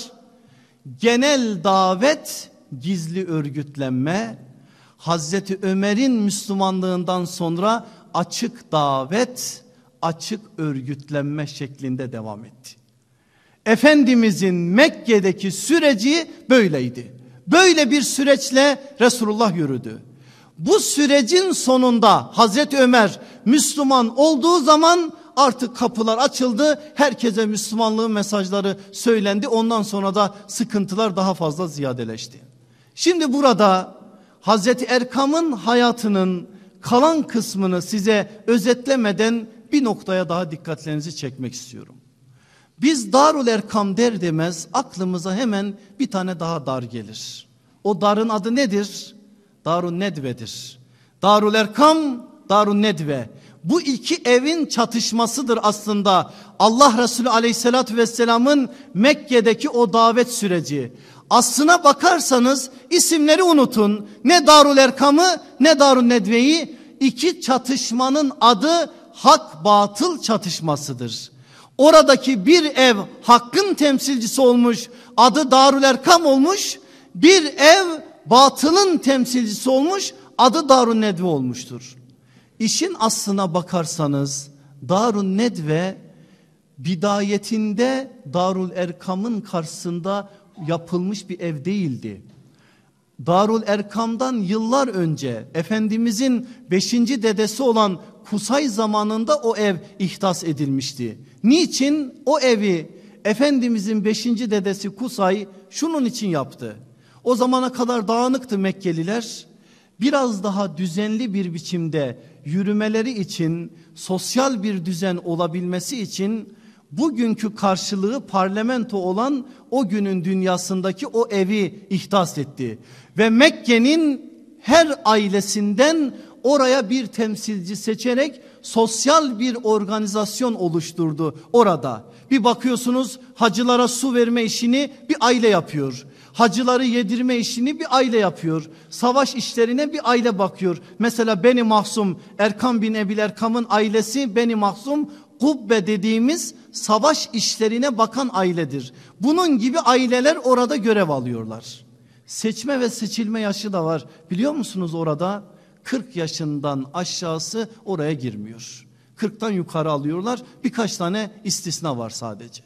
[SPEAKER 1] genel davet gizli örgütlenme Hazreti Ömer'in Müslümanlığından sonra açık davet açık örgütlenme şeklinde devam etti. Efendimizin Mekke'deki süreci böyleydi. Böyle bir süreçle Resulullah yürüdü. Bu sürecin sonunda Hazreti Ömer Müslüman olduğu zaman artık kapılar açıldı. Herkese Müslümanlığın mesajları söylendi. Ondan sonra da sıkıntılar daha fazla ziyadeleşti. Şimdi burada Hazreti Erkam'ın hayatının kalan kısmını size özetlemeden bir noktaya daha dikkatlerinizi çekmek istiyorum. Biz Darul Erkam der demez aklımıza hemen bir tane daha dar gelir. O darın adı nedir? Darun Nedve'dir. Darul Erkam, Darun Nedve. Bu iki evin çatışmasıdır aslında Allah Resulü aleyhissalatü vesselamın Mekke'deki o davet süreci. Aslına bakarsanız isimleri unutun. Ne Darul Erkam'ı ne Darun Nedve'yi iki çatışmanın adı hak batıl çatışmasıdır. Oradaki bir ev hakkın temsilcisi olmuş adı Darul Erkam olmuş. Bir ev batılın temsilcisi olmuş adı Darun Nedve olmuştur. İşin aslına bakarsanız Darun Nedve bidayetinde Darul Erkam'ın karşısında yapılmış bir ev değildi. Darul Erkam'dan yıllar önce Efendimizin beşinci dedesi olan Kusay zamanında o ev ihtas edilmişti. Niçin o evi Efendimizin beşinci dedesi Kusay şunun için yaptı. O zamana kadar dağınıktı Mekkeliler. Biraz daha düzenli bir biçimde yürümeleri için sosyal bir düzen olabilmesi için bugünkü karşılığı parlamento olan o günün dünyasındaki o evi ihdas etti. Ve Mekke'nin her ailesinden oraya bir temsilci seçerek sosyal bir organizasyon oluşturdu orada. Bir bakıyorsunuz hacılara su verme işini bir aile yapıyor. Hacıları yedirme işini bir aile yapıyor. Savaş işlerine bir aile bakıyor. Mesela Beni Mahsum Erkam bin Ebil Erkam'ın ailesi Beni Mahsum Kubbe dediğimiz savaş işlerine bakan ailedir. Bunun gibi aileler orada görev alıyorlar. Seçme ve seçilme yaşı da var. Biliyor musunuz orada? 40 yaşından aşağısı oraya girmiyor. 40'tan yukarı alıyorlar birkaç tane istisna var sadece.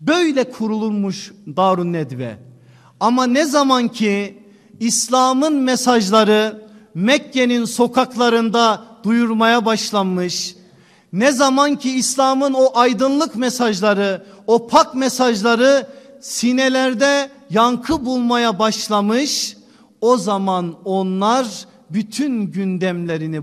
[SPEAKER 1] Böyle kurulmuş Darun Nedve ama ne zaman ki İslam'ın mesajları Mekke'nin sokaklarında duyurmaya başlanmış. Ne zaman ki İslam'ın o aydınlık mesajları, o pak mesajları sinelerde yankı bulmaya başlamış. O zaman onlar bütün gündemlerini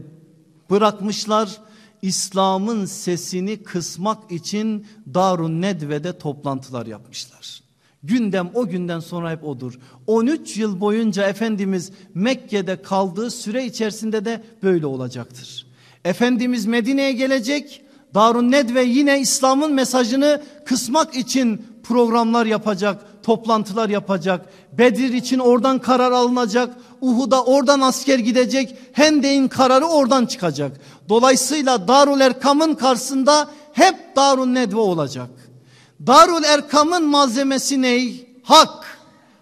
[SPEAKER 1] bırakmışlar. İslam'ın sesini kısmak için Darun Nedve'de toplantılar yapmışlar. Gündem o günden sonra hep odur. 13 yıl boyunca Efendimiz Mekke'de kaldığı süre içerisinde de böyle olacaktır. Efendimiz Medine'ye gelecek. Darun Nedve yine İslam'ın mesajını kısmak için programlar yapacak, toplantılar yapacak. Bedir için oradan karar alınacak. Uhud'a oradan asker gidecek. Hendek'in kararı oradan çıkacak. Dolayısıyla Darul Erkam'ın karşısında hep Darun Nedve olacak. Darul Erkam'ın malzemesi ne? Hak,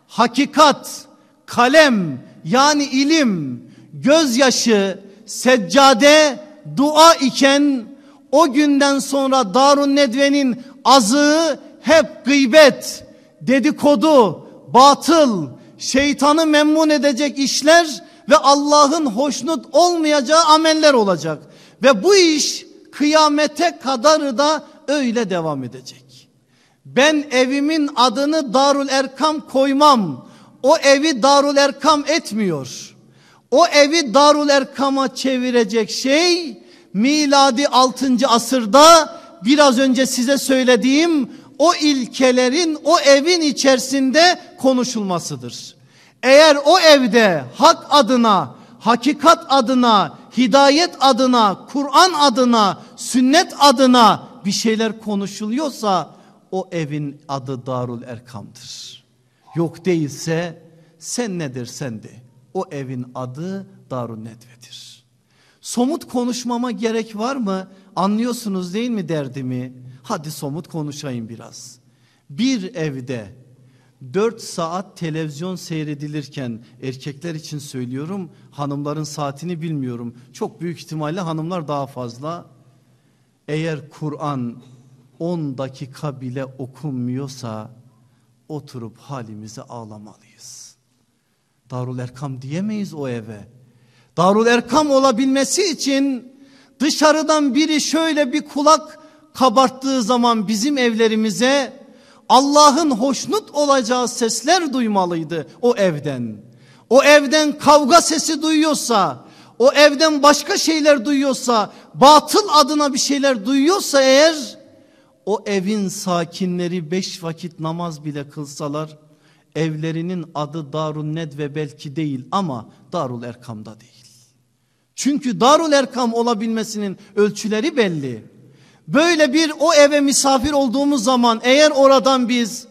[SPEAKER 1] hakikat, kalem yani ilim, gözyaşı, seccade, dua iken o günden sonra Darun Nedve'nin azığı hep gıybet, dedikodu, batıl, şeytanı memnun edecek işler ve Allah'ın hoşnut olmayacağı ameller olacak. Ve bu iş kıyamete kadar da öyle devam edecek. Ben evimin adını Darul Erkam koymam. O evi Darul Erkam etmiyor. O evi Darul Erkam'a çevirecek şey miladi 6. asırda biraz önce size söylediğim o ilkelerin o evin içerisinde konuşulmasıdır. Eğer o evde hak adına, hakikat adına, hidayet adına, Kur'an adına, sünnet adına bir şeyler konuşuluyorsa o evin adı Darul Erkam'dır. Yok değilse sen ne dersen de o evin adı Darul Nedve'dir. Somut konuşmama gerek var mı? Anlıyorsunuz değil mi derdimi? Hadi somut konuşayım biraz. Bir evde 4 saat televizyon seyredilirken erkekler için söylüyorum hanımların saatini bilmiyorum. Çok büyük ihtimalle hanımlar daha fazla. Eğer Kur'an 10 dakika bile okunmuyorsa oturup halimize ağlamalıyız. Darul Erkam diyemeyiz o eve. Darul Erkam olabilmesi için dışarıdan biri şöyle bir kulak kabarttığı zaman bizim evlerimize Allah'ın hoşnut olacağı sesler duymalıydı o evden. O evden kavga sesi duyuyorsa, o evden başka şeyler duyuyorsa, batıl adına bir şeyler duyuyorsa eğer o evin sakinleri beş vakit namaz bile kılsalar evlerinin adı Darun Nedve belki değil ama Darul Erkam'da değil. Çünkü Darul Erkam olabilmesinin ölçüleri belli. Böyle bir o eve misafir olduğumuz zaman eğer oradan biz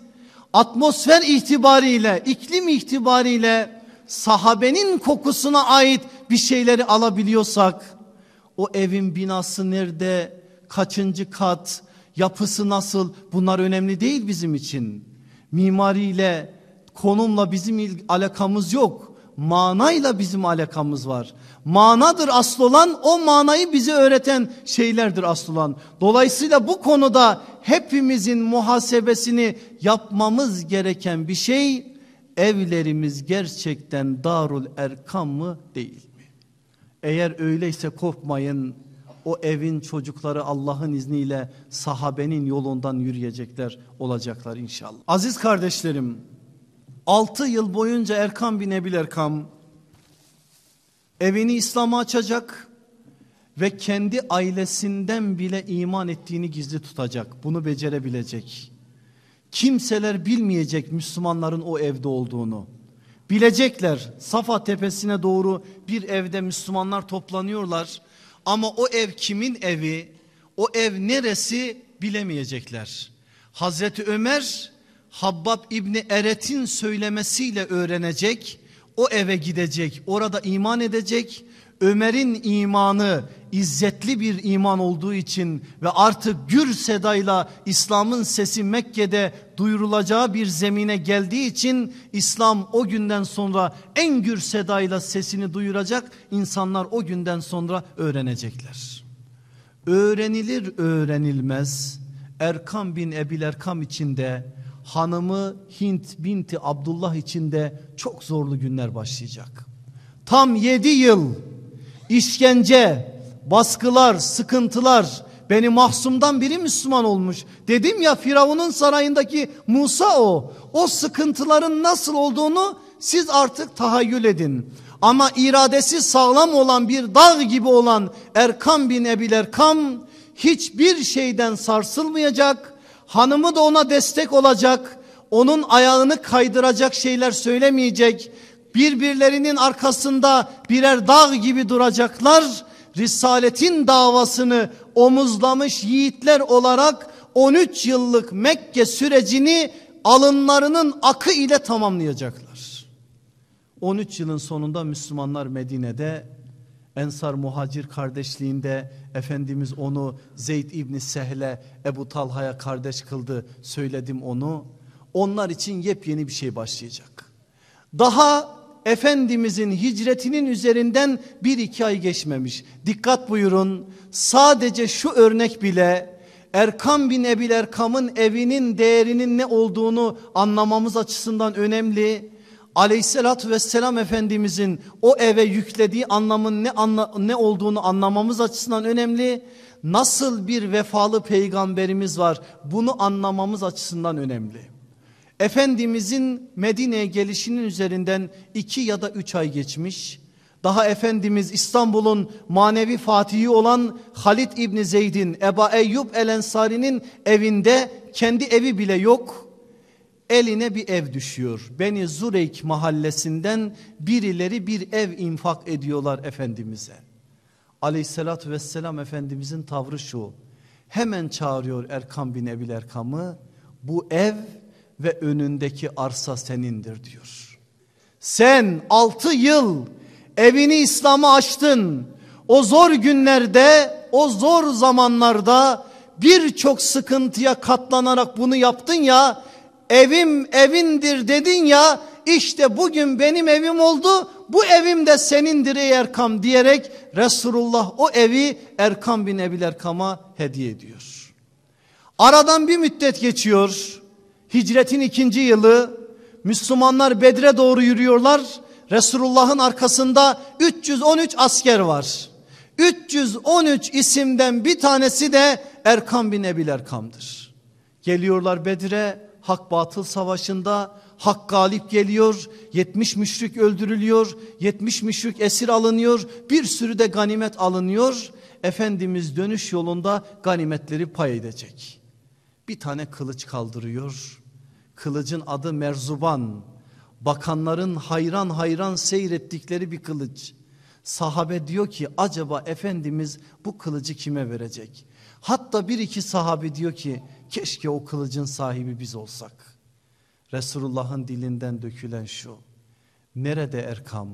[SPEAKER 1] atmosfer itibariyle, iklim itibariyle sahabenin kokusuna ait bir şeyleri alabiliyorsak o evin binası nerede, kaçıncı kat, yapısı nasıl bunlar önemli değil bizim için. Mimariyle, konumla bizim alakamız yok manayla bizim alakamız var. Manadır asıl olan o manayı bize öğreten şeylerdir asıl olan. Dolayısıyla bu konuda hepimizin muhasebesini yapmamız gereken bir şey evlerimiz gerçekten darul erkam mı değil mi? Eğer öyleyse korkmayın o evin çocukları Allah'ın izniyle sahabenin yolundan yürüyecekler olacaklar inşallah. Aziz kardeşlerim 6 yıl boyunca Erkam bin Ebil Erkam evini İslam'a açacak ve kendi ailesinden bile iman ettiğini gizli tutacak. Bunu becerebilecek. Kimseler bilmeyecek Müslümanların o evde olduğunu. Bilecekler Safa tepesine doğru bir evde Müslümanlar toplanıyorlar. Ama o ev kimin evi, o ev neresi bilemeyecekler. Hazreti Ömer Habbab İbni Eret'in söylemesiyle öğrenecek. o eve gidecek orada iman edecek Ömer'in imanı izzetli bir iman olduğu için ve artık gür sedayla İslam'ın sesi Mekke'de duyurulacağı bir zemine geldiği için İslam o günden sonra en gür sedayla sesini duyuracak insanlar o günden sonra öğrenecekler. Öğrenilir öğrenilmez Erkam bin Ebil Erkam içinde hanımı Hint binti Abdullah içinde çok zorlu günler başlayacak. Tam yedi yıl işkence, baskılar, sıkıntılar. Beni mahsumdan biri Müslüman olmuş. Dedim ya Firavun'un sarayındaki Musa o. O sıkıntıların nasıl olduğunu siz artık tahayyül edin. Ama iradesi sağlam olan bir dağ gibi olan Erkam bin Ebil Erkam hiçbir şeyden sarsılmayacak. Hanımı da ona destek olacak. Onun ayağını kaydıracak şeyler söylemeyecek birbirlerinin arkasında birer dağ gibi duracaklar. Risaletin davasını omuzlamış yiğitler olarak 13 yıllık Mekke sürecini alınlarının akı ile tamamlayacaklar. 13 yılın sonunda Müslümanlar Medine'de Ensar muhacir kardeşliğinde Efendimiz onu Zeyd İbni Sehle Ebu Talha'ya kardeş kıldı söyledim onu. Onlar için yepyeni bir şey başlayacak. Daha Efendimizin hicretinin üzerinden bir iki ay geçmemiş. Dikkat buyurun sadece şu örnek bile Erkam bin Ebil Erkam'ın evinin değerinin ne olduğunu anlamamız açısından önemli. Aleyhissalatü vesselam Efendimizin o eve yüklediği anlamın ne, anla, ne olduğunu anlamamız açısından önemli. Nasıl bir vefalı peygamberimiz var bunu anlamamız açısından önemli. Efendimizin Medine'ye gelişinin üzerinden iki ya da üç ay geçmiş. Daha Efendimiz İstanbul'un manevi fatihi olan Halid İbni Zeyd'in Eba Eyyub El Ensari'nin evinde kendi evi bile yok. Eline bir ev düşüyor. Beni Zureyk mahallesinden birileri bir ev infak ediyorlar Efendimiz'e. Aleyhissalatü vesselam Efendimizin tavrı şu. Hemen çağırıyor Erkam bin Ebil Erkam'ı. Bu ev ve önündeki arsa senindir diyor. Sen altı yıl evini İslam'a açtın. O zor günlerde, o zor zamanlarda birçok sıkıntıya katlanarak bunu yaptın ya. Evim evindir dedin ya. İşte bugün benim evim oldu. Bu evim de senindir ey Erkam diyerek Resulullah o evi Erkam bin Ebil Erkam'a hediye ediyor. Aradan bir müddet geçiyor. Hicretin ikinci yılı Müslümanlar Bedre doğru yürüyorlar. Resulullah'ın arkasında 313 asker var. 313 isimden bir tanesi de Erkam bin Ebil Erkam'dır. Geliyorlar Bedre hak batıl savaşında hak galip geliyor. 70 müşrik öldürülüyor. 70 müşrik esir alınıyor. Bir sürü de ganimet alınıyor. Efendimiz dönüş yolunda ganimetleri pay edecek. Bir tane kılıç kaldırıyor Kılıcın adı Merzuban. Bakanların hayran hayran seyrettikleri bir kılıç. Sahabe diyor ki acaba Efendimiz bu kılıcı kime verecek? Hatta bir iki sahabe diyor ki keşke o kılıcın sahibi biz olsak. Resulullah'ın dilinden dökülen şu. Nerede Erkam?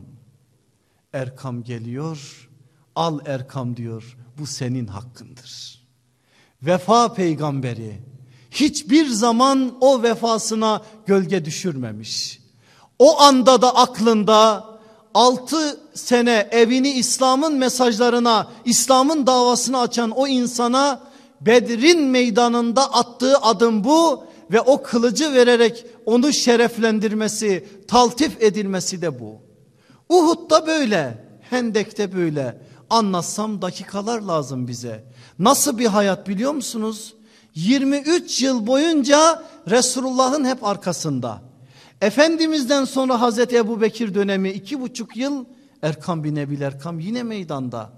[SPEAKER 1] Erkam geliyor. Al Erkam diyor. Bu senin hakkındır. Vefa peygamberi hiçbir zaman o vefasına gölge düşürmemiş. O anda da aklında altı sene evini İslam'ın mesajlarına, İslam'ın davasını açan o insana Bedir'in meydanında attığı adım bu ve o kılıcı vererek onu şereflendirmesi, taltif edilmesi de bu. Uhud'da böyle, Hendek'te böyle. Anlatsam dakikalar lazım bize. Nasıl bir hayat biliyor musunuz? 23 yıl boyunca Resulullah'ın hep arkasında. Efendimizden sonra Hazreti Ebu Bekir dönemi iki buçuk yıl Erkam bin Ebil Erkam yine meydanda.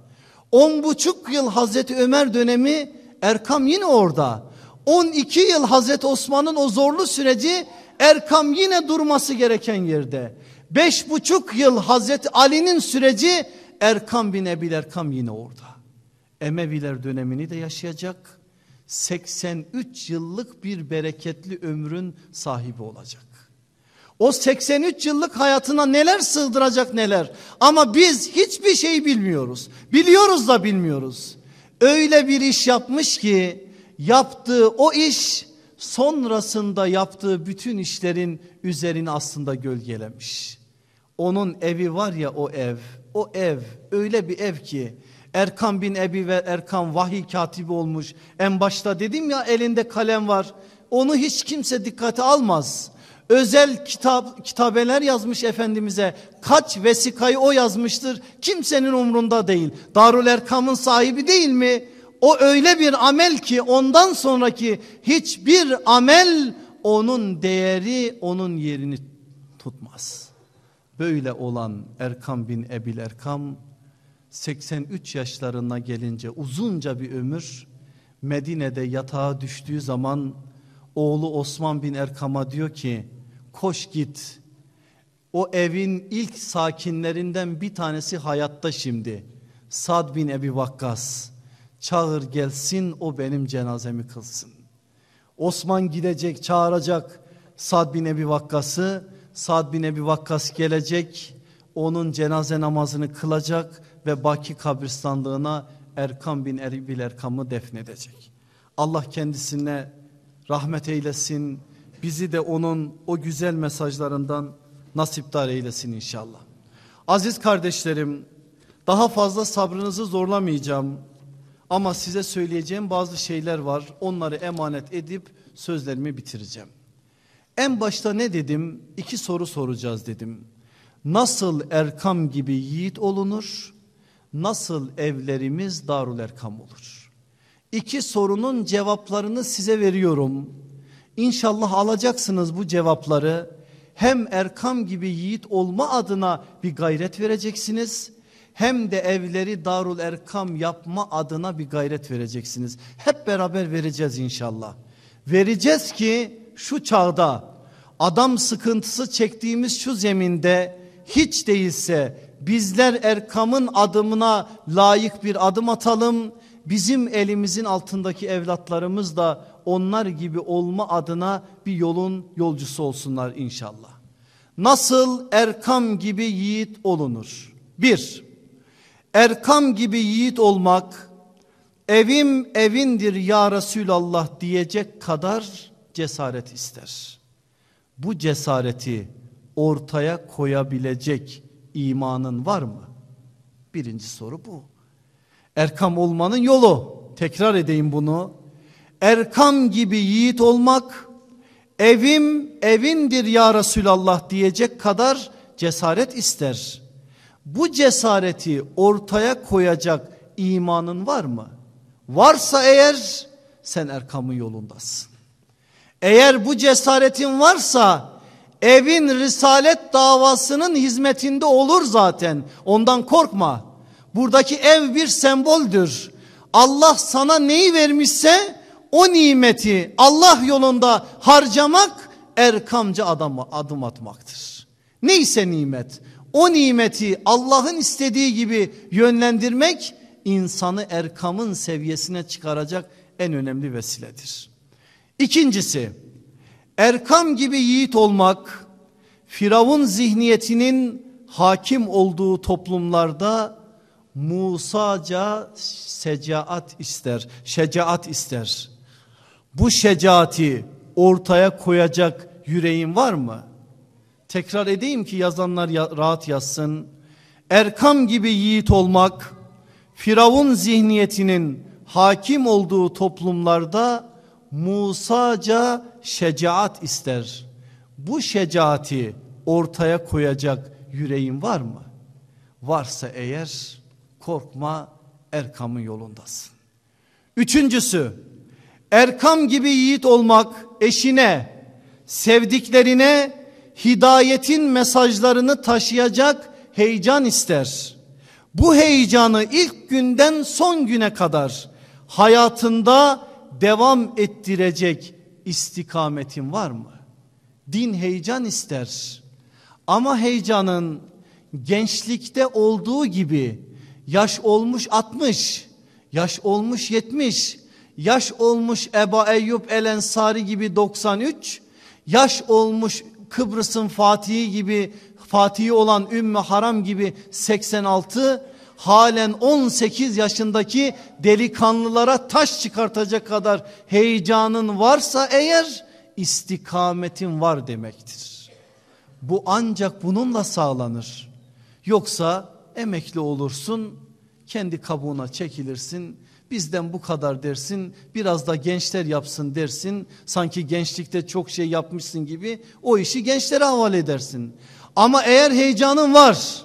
[SPEAKER 1] On buçuk yıl Hazreti Ömer dönemi Erkam yine orada. On iki yıl Hazreti Osman'ın o zorlu süreci Erkam yine durması gereken yerde. Beş buçuk yıl Hazreti Ali'nin süreci Erkam bin Ebil Erkam yine orada. Emeviler dönemini de yaşayacak. 83 yıllık bir bereketli ömrün sahibi olacak. O 83 yıllık hayatına neler sığdıracak neler. Ama biz hiçbir şey bilmiyoruz. Biliyoruz da bilmiyoruz. Öyle bir iş yapmış ki yaptığı o iş sonrasında yaptığı bütün işlerin üzerini aslında gölgelemiş. Onun evi var ya o ev, o ev öyle bir ev ki Erkan bin Ebi ve Erkan vahiy katibi olmuş. En başta dedim ya elinde kalem var. Onu hiç kimse dikkate almaz. Özel kitap kitabeler yazmış Efendimiz'e. Kaç vesikayı o yazmıştır. Kimsenin umrunda değil. Darül Erkam'ın sahibi değil mi? O öyle bir amel ki ondan sonraki hiçbir amel onun değeri onun yerini tutmaz. Böyle olan Erkam bin Ebil Erkam 83 yaşlarına gelince uzunca bir ömür Medine'de yatağa düştüğü zaman oğlu Osman bin Erkam'a diyor ki koş git o evin ilk sakinlerinden bir tanesi hayatta şimdi Sad bin Ebi Vakkas çağır gelsin o benim cenazemi kılsın. Osman gidecek çağıracak Sad bin Ebi Vakkas'ı Sad bin Ebi Vakkas gelecek onun cenaze namazını kılacak ve Baki kabristanlığına Erkam bin Erbil Erkam'ı defnedecek. Allah kendisine rahmet eylesin. Bizi de onun o güzel mesajlarından nasipdar eylesin inşallah. Aziz kardeşlerim daha fazla sabrınızı zorlamayacağım. Ama size söyleyeceğim bazı şeyler var. Onları emanet edip sözlerimi bitireceğim. En başta ne dedim? İki soru soracağız dedim. Nasıl Erkam gibi yiğit olunur? Nasıl evlerimiz Darul Erkam olur? İki sorunun cevaplarını size veriyorum. İnşallah alacaksınız bu cevapları. Hem Erkam gibi yiğit olma adına bir gayret vereceksiniz. Hem de evleri Darul Erkam yapma adına bir gayret vereceksiniz. Hep beraber vereceğiz inşallah. Vereceğiz ki şu çağda adam sıkıntısı çektiğimiz şu zeminde hiç değilse bizler Erkam'ın adımına layık bir adım atalım. Bizim elimizin altındaki evlatlarımız da onlar gibi olma adına bir yolun yolcusu olsunlar inşallah. Nasıl Erkam gibi yiğit olunur? Bir, Erkam gibi yiğit olmak evim evindir ya Resulallah diyecek kadar cesaret ister. Bu cesareti ortaya koyabilecek imanın var mı? Birinci soru bu. Erkam olmanın yolu tekrar edeyim bunu. Erkam gibi yiğit olmak evim evindir ya Resulallah diyecek kadar cesaret ister. Bu cesareti ortaya koyacak imanın var mı? Varsa eğer sen Erkam'ın yolundasın. Eğer bu cesaretin varsa evin risalet davasının hizmetinde olur zaten. Ondan korkma. Buradaki ev bir semboldür. Allah sana neyi vermişse o nimeti Allah yolunda harcamak erkamcı adama adım atmaktır. Neyse nimet o nimeti Allah'ın istediği gibi yönlendirmek insanı erkamın seviyesine çıkaracak en önemli vesiledir. İkincisi Erkam gibi yiğit olmak Firavun zihniyetinin hakim olduğu toplumlarda Musaca secaat ister, şecaat ister. Bu şecaati ortaya koyacak yüreğin var mı? Tekrar edeyim ki yazanlar rahat yazsın. Erkam gibi yiğit olmak Firavun zihniyetinin hakim olduğu toplumlarda Musaca şecaat ister. Bu şecaati ortaya koyacak yüreğin var mı? Varsa eğer korkma Erkam'ın yolundasın. Üçüncüsü Erkam gibi yiğit olmak eşine, sevdiklerine hidayetin mesajlarını taşıyacak heyecan ister. Bu heyecanı ilk günden son güne kadar hayatında devam ettirecek istikametin var mı? Din heyecan ister. Ama heyecanın gençlikte olduğu gibi yaş olmuş 60, yaş olmuş 70, yaş olmuş Eba Eyyub El Ensari gibi 93, yaş olmuş Kıbrıs'ın Fatihi gibi Fatihi olan Ümmü Haram gibi 86 halen 18 yaşındaki delikanlılara taş çıkartacak kadar heyecanın varsa eğer istikametin var demektir. Bu ancak bununla sağlanır. Yoksa emekli olursun kendi kabuğuna çekilirsin bizden bu kadar dersin biraz da gençler yapsın dersin sanki gençlikte çok şey yapmışsın gibi o işi gençlere havale edersin. Ama eğer heyecanın var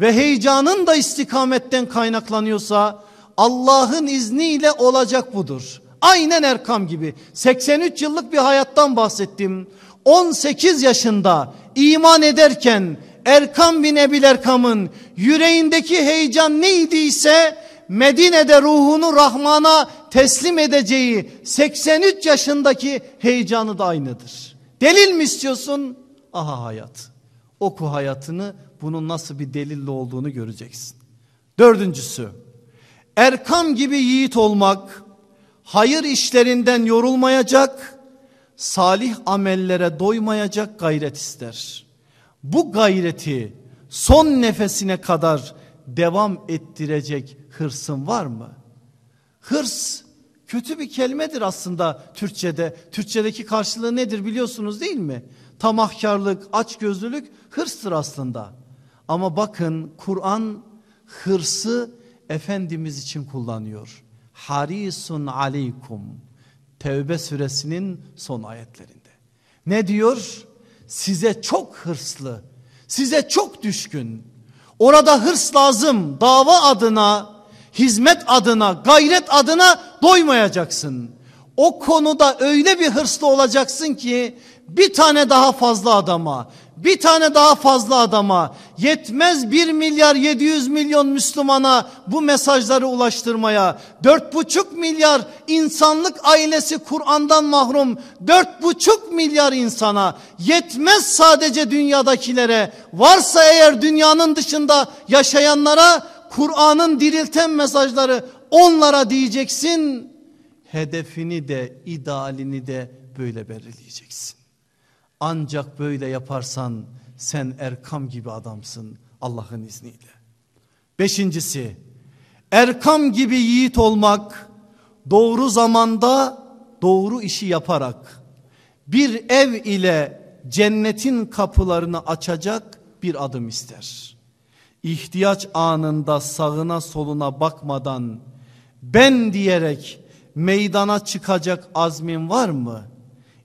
[SPEAKER 1] ve heyecanın da istikametten kaynaklanıyorsa Allah'ın izniyle olacak budur. Aynen Erkam gibi 83 yıllık bir hayattan bahsettim. 18 yaşında iman ederken Erkam bin Ebil Erkam'ın yüreğindeki heyecan neydiyse Medine'de ruhunu Rahman'a teslim edeceği 83 yaşındaki heyecanı da aynıdır. Delil mi istiyorsun? Aha hayat. Oku hayatını bunun nasıl bir delille olduğunu göreceksin. Dördüncüsü Erkam gibi yiğit olmak hayır işlerinden yorulmayacak salih amellere doymayacak gayret ister. Bu gayreti son nefesine kadar devam ettirecek hırsın var mı? Hırs kötü bir kelimedir aslında Türkçe'de. Türkçedeki karşılığı nedir biliyorsunuz değil mi? Tamahkarlık, açgözlülük hırstır aslında. Ama bakın Kur'an hırsı Efendimiz için kullanıyor. Harisun aleykum. Tevbe suresinin son ayetlerinde. Ne diyor? Size çok hırslı, size çok düşkün. Orada hırs lazım. Dava adına, hizmet adına, gayret adına doymayacaksın. O konuda öyle bir hırslı olacaksın ki bir tane daha fazla adama, bir tane daha fazla adama yetmez 1 milyar 700 milyon Müslümana bu mesajları ulaştırmaya 4,5 milyar insanlık ailesi Kur'an'dan mahrum 4,5 milyar insana yetmez sadece dünyadakilere varsa eğer dünyanın dışında yaşayanlara Kur'an'ın dirilten mesajları onlara diyeceksin hedefini de idealini de böyle belirleyeceksin. Ancak böyle yaparsan sen Erkam gibi adamsın Allah'ın izniyle. Beşincisi Erkam gibi yiğit olmak doğru zamanda doğru işi yaparak bir ev ile cennetin kapılarını açacak bir adım ister. İhtiyaç anında sağına soluna bakmadan ben diyerek meydana çıkacak azmin var mı?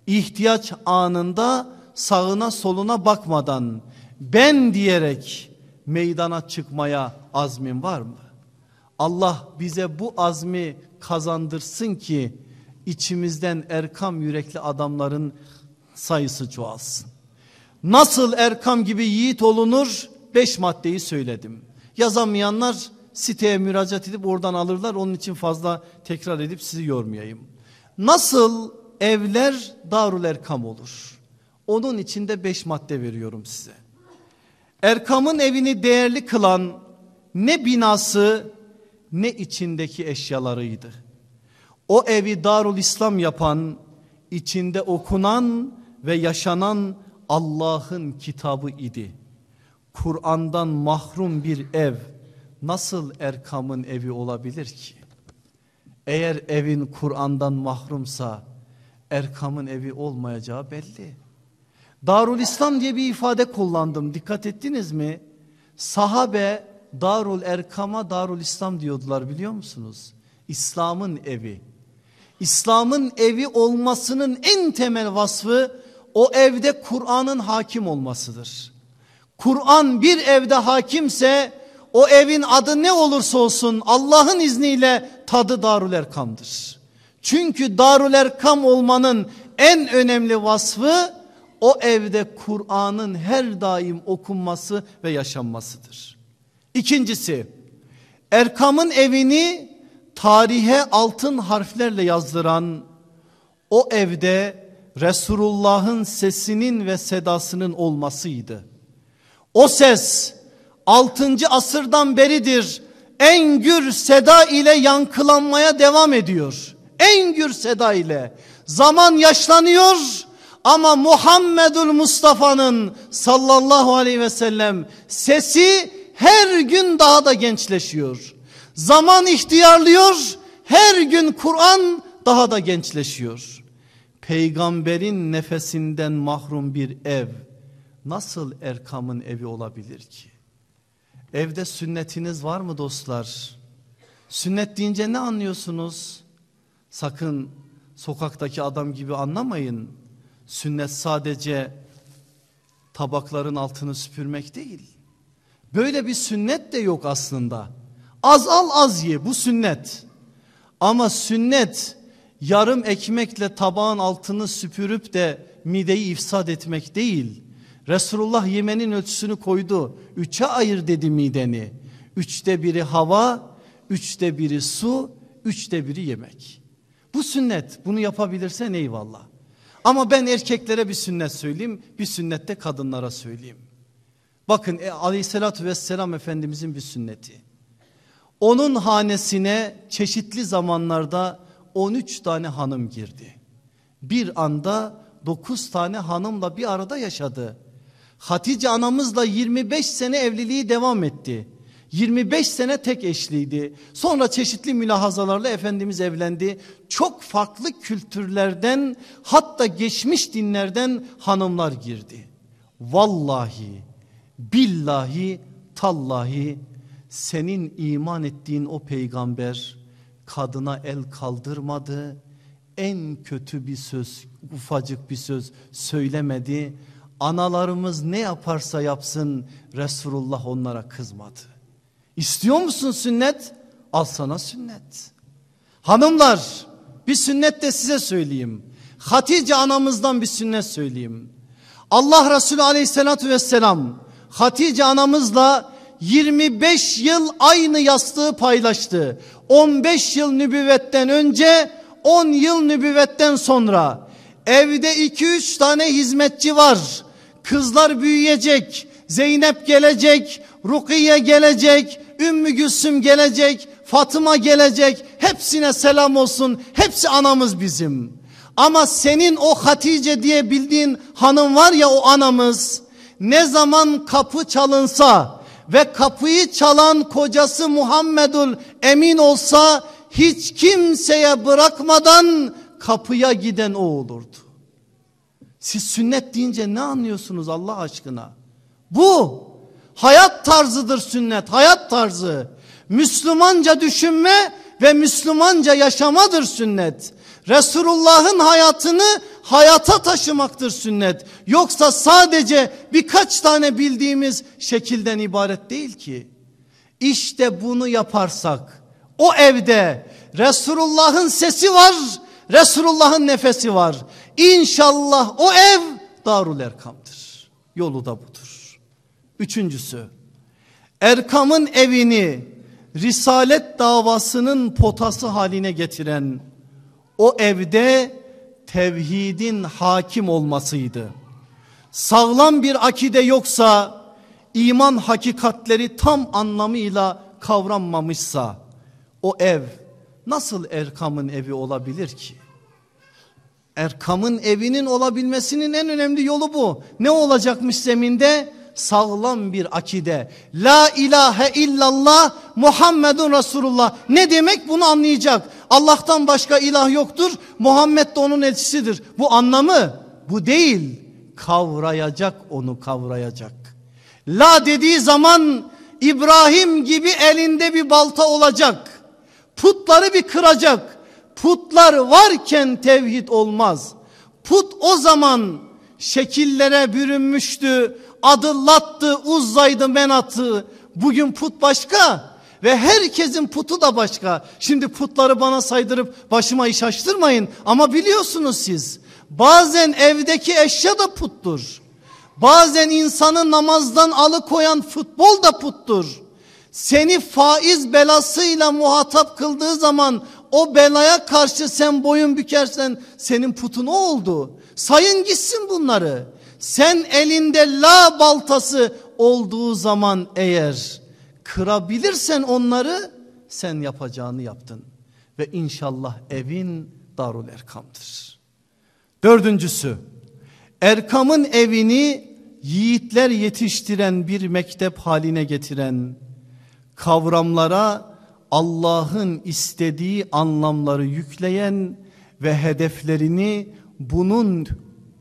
[SPEAKER 1] ihtiyaç anında sağına soluna bakmadan ben diyerek meydana çıkmaya azmin var mı? Allah bize bu azmi kazandırsın ki içimizden erkam yürekli adamların sayısı çoğalsın. Nasıl erkam gibi yiğit olunur? Beş maddeyi söyledim. Yazamayanlar siteye müracaat edip oradan alırlar. Onun için fazla tekrar edip sizi yormayayım. Nasıl evler Darul Erkam olur. Onun içinde beş madde veriyorum size. Erkam'ın evini değerli kılan ne binası ne içindeki eşyalarıydı. O evi Darul İslam yapan, içinde okunan ve yaşanan Allah'ın kitabı idi. Kur'an'dan mahrum bir ev nasıl Erkam'ın evi olabilir ki? Eğer evin Kur'an'dan mahrumsa Erkam'ın evi olmayacağı belli. Darul İslam diye bir ifade kullandım. Dikkat ettiniz mi? Sahabe Darul Erkam'a Darul İslam diyordular biliyor musunuz? İslam'ın evi. İslam'ın evi olmasının en temel vasfı o evde Kur'an'ın hakim olmasıdır. Kur'an bir evde hakimse o evin adı ne olursa olsun Allah'ın izniyle tadı Darul Erkam'dır. Çünkü Darül Erkam olmanın en önemli vasfı o evde Kur'an'ın her daim okunması ve yaşanmasıdır. İkincisi Erkam'ın evini tarihe altın harflerle yazdıran o evde Resulullah'ın sesinin ve sedasının olmasıydı. O ses 6. asırdan beridir en gür seda ile yankılanmaya devam ediyor en gür seda ile. Zaman yaşlanıyor Ama Muhammedül Mustafa'nın sallallahu aleyhi ve sellem sesi her gün daha da gençleşiyor. Zaman ihtiyarlıyor. Her gün Kur'an daha da gençleşiyor. Peygamberin nefesinden mahrum bir ev nasıl Erkam'ın evi olabilir ki? Evde sünnetiniz var mı dostlar? Sünnet deyince ne anlıyorsunuz? Sakın sokaktaki adam gibi anlamayın. Sünnet sadece tabakların altını süpürmek değil. Böyle bir sünnet de yok aslında. Az al az ye bu sünnet. Ama sünnet yarım ekmekle tabağın altını süpürüp de mideyi ifsad etmek değil. Resulullah yemenin ölçüsünü koydu. Üçe ayır dedi mideni. Üçte biri hava, üçte biri su, üçte biri yemek. Bu sünnet bunu yapabilirsen eyvallah. Ama ben erkeklere bir sünnet söyleyeyim bir sünnet de kadınlara söyleyeyim. Bakın e, aleyhissalatü vesselam efendimizin bir sünneti. Onun hanesine çeşitli zamanlarda 13 tane hanım girdi. Bir anda 9 tane hanımla bir arada yaşadı. Hatice anamızla 25 sene evliliği devam etti. 25 sene tek eşliydi. Sonra çeşitli mülahazalarla Efendimiz evlendi. Çok farklı kültürlerden hatta geçmiş dinlerden hanımlar girdi. Vallahi, billahi, tallahi senin iman ettiğin o peygamber kadına el kaldırmadı. En kötü bir söz, ufacık bir söz söylemedi. Analarımız ne yaparsa yapsın Resulullah onlara kızmadı. İstiyor musun sünnet? Al sana sünnet. Hanımlar bir sünnet de size söyleyeyim. Hatice anamızdan bir sünnet söyleyeyim. Allah Resulü aleyhissalatü vesselam Hatice anamızla 25 yıl aynı yastığı paylaştı. 15 yıl nübüvvetten önce 10 yıl nübüvvetten sonra evde 2-3 tane hizmetçi var. Kızlar büyüyecek. Zeynep gelecek. Rukiye gelecek. Ümmü Gülsüm gelecek. Fatıma gelecek. Hepsine selam olsun. Hepsi anamız bizim. Ama senin o Hatice diye bildiğin hanım var ya o anamız. Ne zaman kapı çalınsa ve kapıyı çalan kocası Muhammedül Emin olsa hiç kimseye bırakmadan kapıya giden o olurdu. Siz sünnet deyince ne anlıyorsunuz Allah aşkına? Bu hayat tarzıdır sünnet, hayat tarzı. Müslümanca düşünme ve Müslümanca yaşamadır sünnet. Resulullah'ın hayatını hayata taşımaktır sünnet. Yoksa sadece birkaç tane bildiğimiz şekilden ibaret değil ki. İşte bunu yaparsak o evde Resulullah'ın sesi var, Resulullah'ın nefesi var. İnşallah o ev Darul Erkam'dır. Yolu da budur. Üçüncüsü Erkam'ın evini Risalet davasının potası haline getiren o evde tevhidin hakim olmasıydı. Sağlam bir akide yoksa iman hakikatleri tam anlamıyla kavranmamışsa o ev nasıl Erkam'ın evi olabilir ki? Erkam'ın evinin olabilmesinin en önemli yolu bu. Ne olacakmış zeminde? Sağlam bir akide. La ilahe illallah Muhammedun Resulullah. Ne demek bunu anlayacak. Allah'tan başka ilah yoktur. Muhammed de onun elçisidir. Bu anlamı bu değil. Kavrayacak onu kavrayacak. La dediği zaman İbrahim gibi elinde bir balta olacak. Putları bir kıracak. Putlar varken tevhid olmaz. Put o zaman şekillere bürünmüştü. Adı Lattı, Uzza'ydı, Menat'ı. Bugün put başka. Ve herkesin putu da başka. Şimdi putları bana saydırıp başıma iş açtırmayın. Ama biliyorsunuz siz. Bazen evdeki eşya da puttur. Bazen insanı namazdan alıkoyan futbol da puttur. Seni faiz belasıyla muhatap kıldığı zaman o belaya karşı sen boyun bükersen senin putun o oldu. Sayın gitsin bunları. Sen elinde la baltası olduğu zaman eğer kırabilirsen onları sen yapacağını yaptın. Ve inşallah evin Darul Erkam'dır. Dördüncüsü Erkam'ın evini yiğitler yetiştiren bir mektep haline getiren, kavramlara Allah'ın istediği anlamları yükleyen ve hedeflerini bunun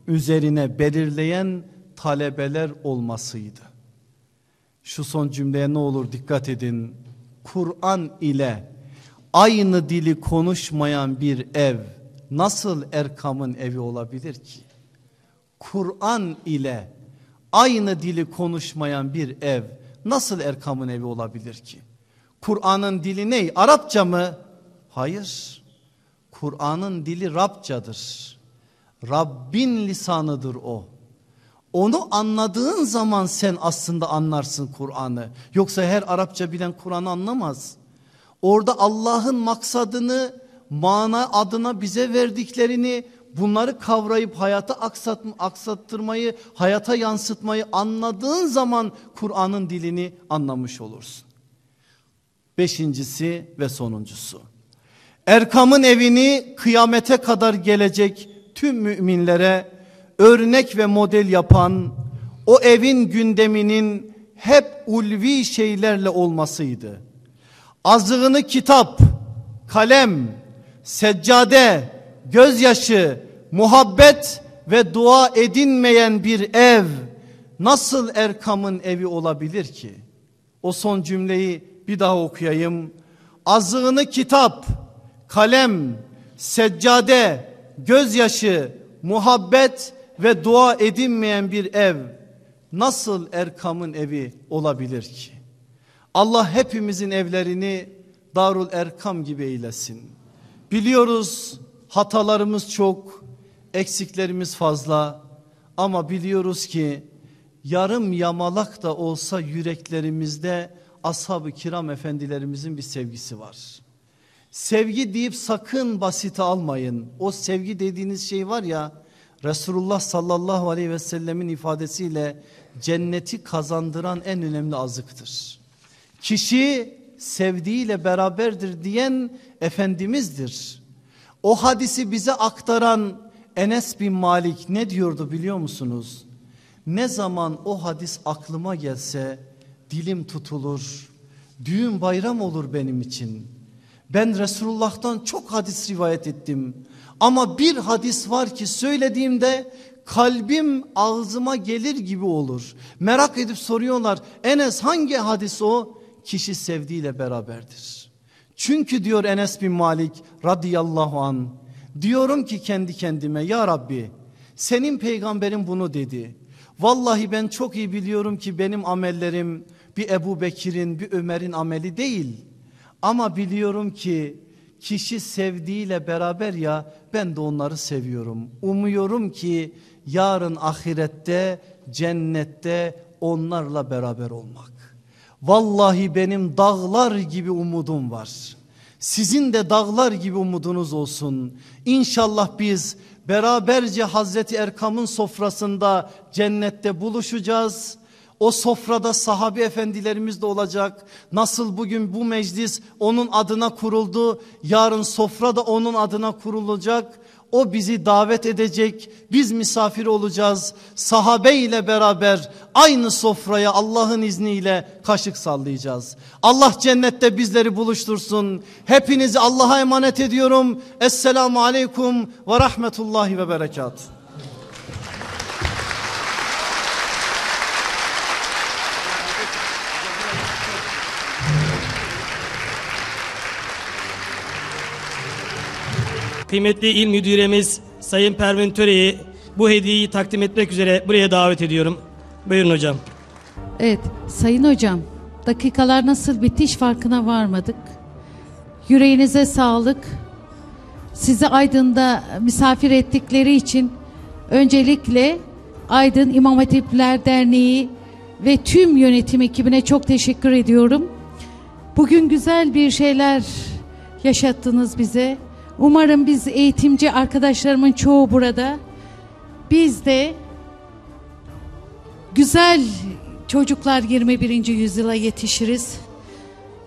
[SPEAKER 1] üzerine belirleyen talebeler olmasıydı. Şu son cümleye ne olur dikkat edin. Kur'an ile aynı dili konuşmayan bir ev nasıl Erkam'ın evi olabilir ki? Kur'an ile aynı dili konuşmayan bir ev nasıl Erkam'ın evi olabilir ki? Kur'an'ın dili ne? Arapça mı? Hayır. Kur'an'ın dili Rabçadır. Rabbin lisanıdır o. Onu anladığın zaman sen aslında anlarsın Kur'an'ı. Yoksa her Arapça bilen Kur'an'ı anlamaz. Orada Allah'ın maksadını, mana adına bize verdiklerini bunları kavrayıp hayata aksat, aksattırmayı, hayata yansıtmayı anladığın zaman Kur'an'ın dilini anlamış olursun. Beşincisi ve sonuncusu. Erkam'ın evini kıyamete kadar gelecek tüm müminlere örnek ve model yapan o evin gündeminin hep ulvi şeylerle olmasıydı. Azığını kitap, kalem, seccade, gözyaşı, muhabbet ve dua edinmeyen bir ev nasıl Erkam'ın evi olabilir ki? O son cümleyi bir daha okuyayım. Azığını kitap, kalem, seccade, gözyaşı, muhabbet ve dua edinmeyen bir ev nasıl Erkam'ın evi olabilir ki? Allah hepimizin evlerini Darul Erkam gibi eylesin. Biliyoruz hatalarımız çok, eksiklerimiz fazla ama biliyoruz ki yarım yamalak da olsa yüreklerimizde ashab-ı kiram efendilerimizin bir sevgisi var. Sevgi deyip sakın basite almayın. O sevgi dediğiniz şey var ya Resulullah sallallahu aleyhi ve sellemin ifadesiyle cenneti kazandıran en önemli azıktır. Kişi sevdiğiyle beraberdir diyen Efendimiz'dir. O hadisi bize aktaran Enes bin Malik ne diyordu biliyor musunuz? Ne zaman o hadis aklıma gelse dilim tutulur. Düğün bayram olur benim için. Ben Resulullah'tan çok hadis rivayet ettim. Ama bir hadis var ki söylediğimde kalbim ağzıma gelir gibi olur. Merak edip soruyorlar Enes hangi hadis o? Kişi sevdiğiyle beraberdir. Çünkü diyor Enes bin Malik radıyallahu an diyorum ki kendi kendime ya Rabbi senin peygamberin bunu dedi. Vallahi ben çok iyi biliyorum ki benim amellerim bir Ebu Bekir'in bir Ömer'in ameli değil. Ama biliyorum ki kişi sevdiğiyle beraber ya ben de onları seviyorum. Umuyorum ki yarın ahirette cennette onlarla beraber olmak. Vallahi benim dağlar gibi umudum var. Sizin de dağlar gibi umudunuz olsun. İnşallah biz beraberce Hazreti Erkam'ın sofrasında cennette buluşacağız. O sofrada sahabi efendilerimiz de olacak. Nasıl bugün bu meclis onun adına kuruldu. Yarın sofra da onun adına kurulacak. O bizi davet edecek. Biz misafir olacağız. Sahabe ile beraber aynı sofraya Allah'ın izniyle kaşık sallayacağız. Allah cennette bizleri buluştursun. Hepinizi Allah'a emanet ediyorum. Esselamu aleyküm ve rahmetullahi ve berekatuhu.
[SPEAKER 2] Kıymetli il müdüremiz Sayın Pervin Töre'yi bu hediyeyi takdim etmek üzere buraya davet ediyorum. Buyurun hocam.
[SPEAKER 3] Evet sayın hocam dakikalar nasıl bitti hiç farkına varmadık. Yüreğinize sağlık. Sizi Aydın'da misafir ettikleri için öncelikle Aydın İmam Hatipler Derneği ve tüm yönetim ekibine çok teşekkür ediyorum. Bugün güzel bir şeyler yaşattınız bize. Umarım biz eğitimci arkadaşlarımın çoğu burada. Biz de güzel çocuklar 21. yüzyıla yetişiriz.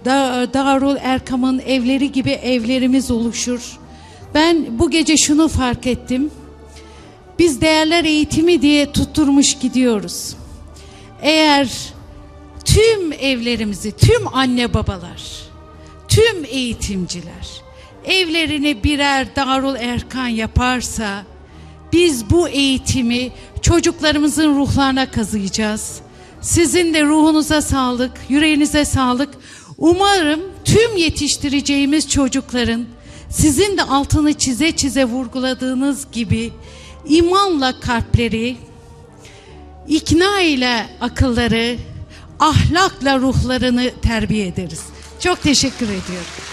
[SPEAKER 3] Da Darul Erkam'ın evleri gibi evlerimiz oluşur. Ben bu gece şunu fark ettim. biz değerler eğitimi diye tutturmuş gidiyoruz. Eğer tüm evlerimizi, tüm anne babalar, tüm eğitimciler evlerini birer Darul Erkan yaparsa biz bu eğitimi çocuklarımızın ruhlarına kazıyacağız. Sizin de ruhunuza sağlık, yüreğinize sağlık. Umarım tüm yetiştireceğimiz çocukların sizin de altını çize çize vurguladığınız gibi imanla kalpleri, ikna ile akılları, ahlakla ruhlarını terbiye ederiz. Çok teşekkür ediyorum.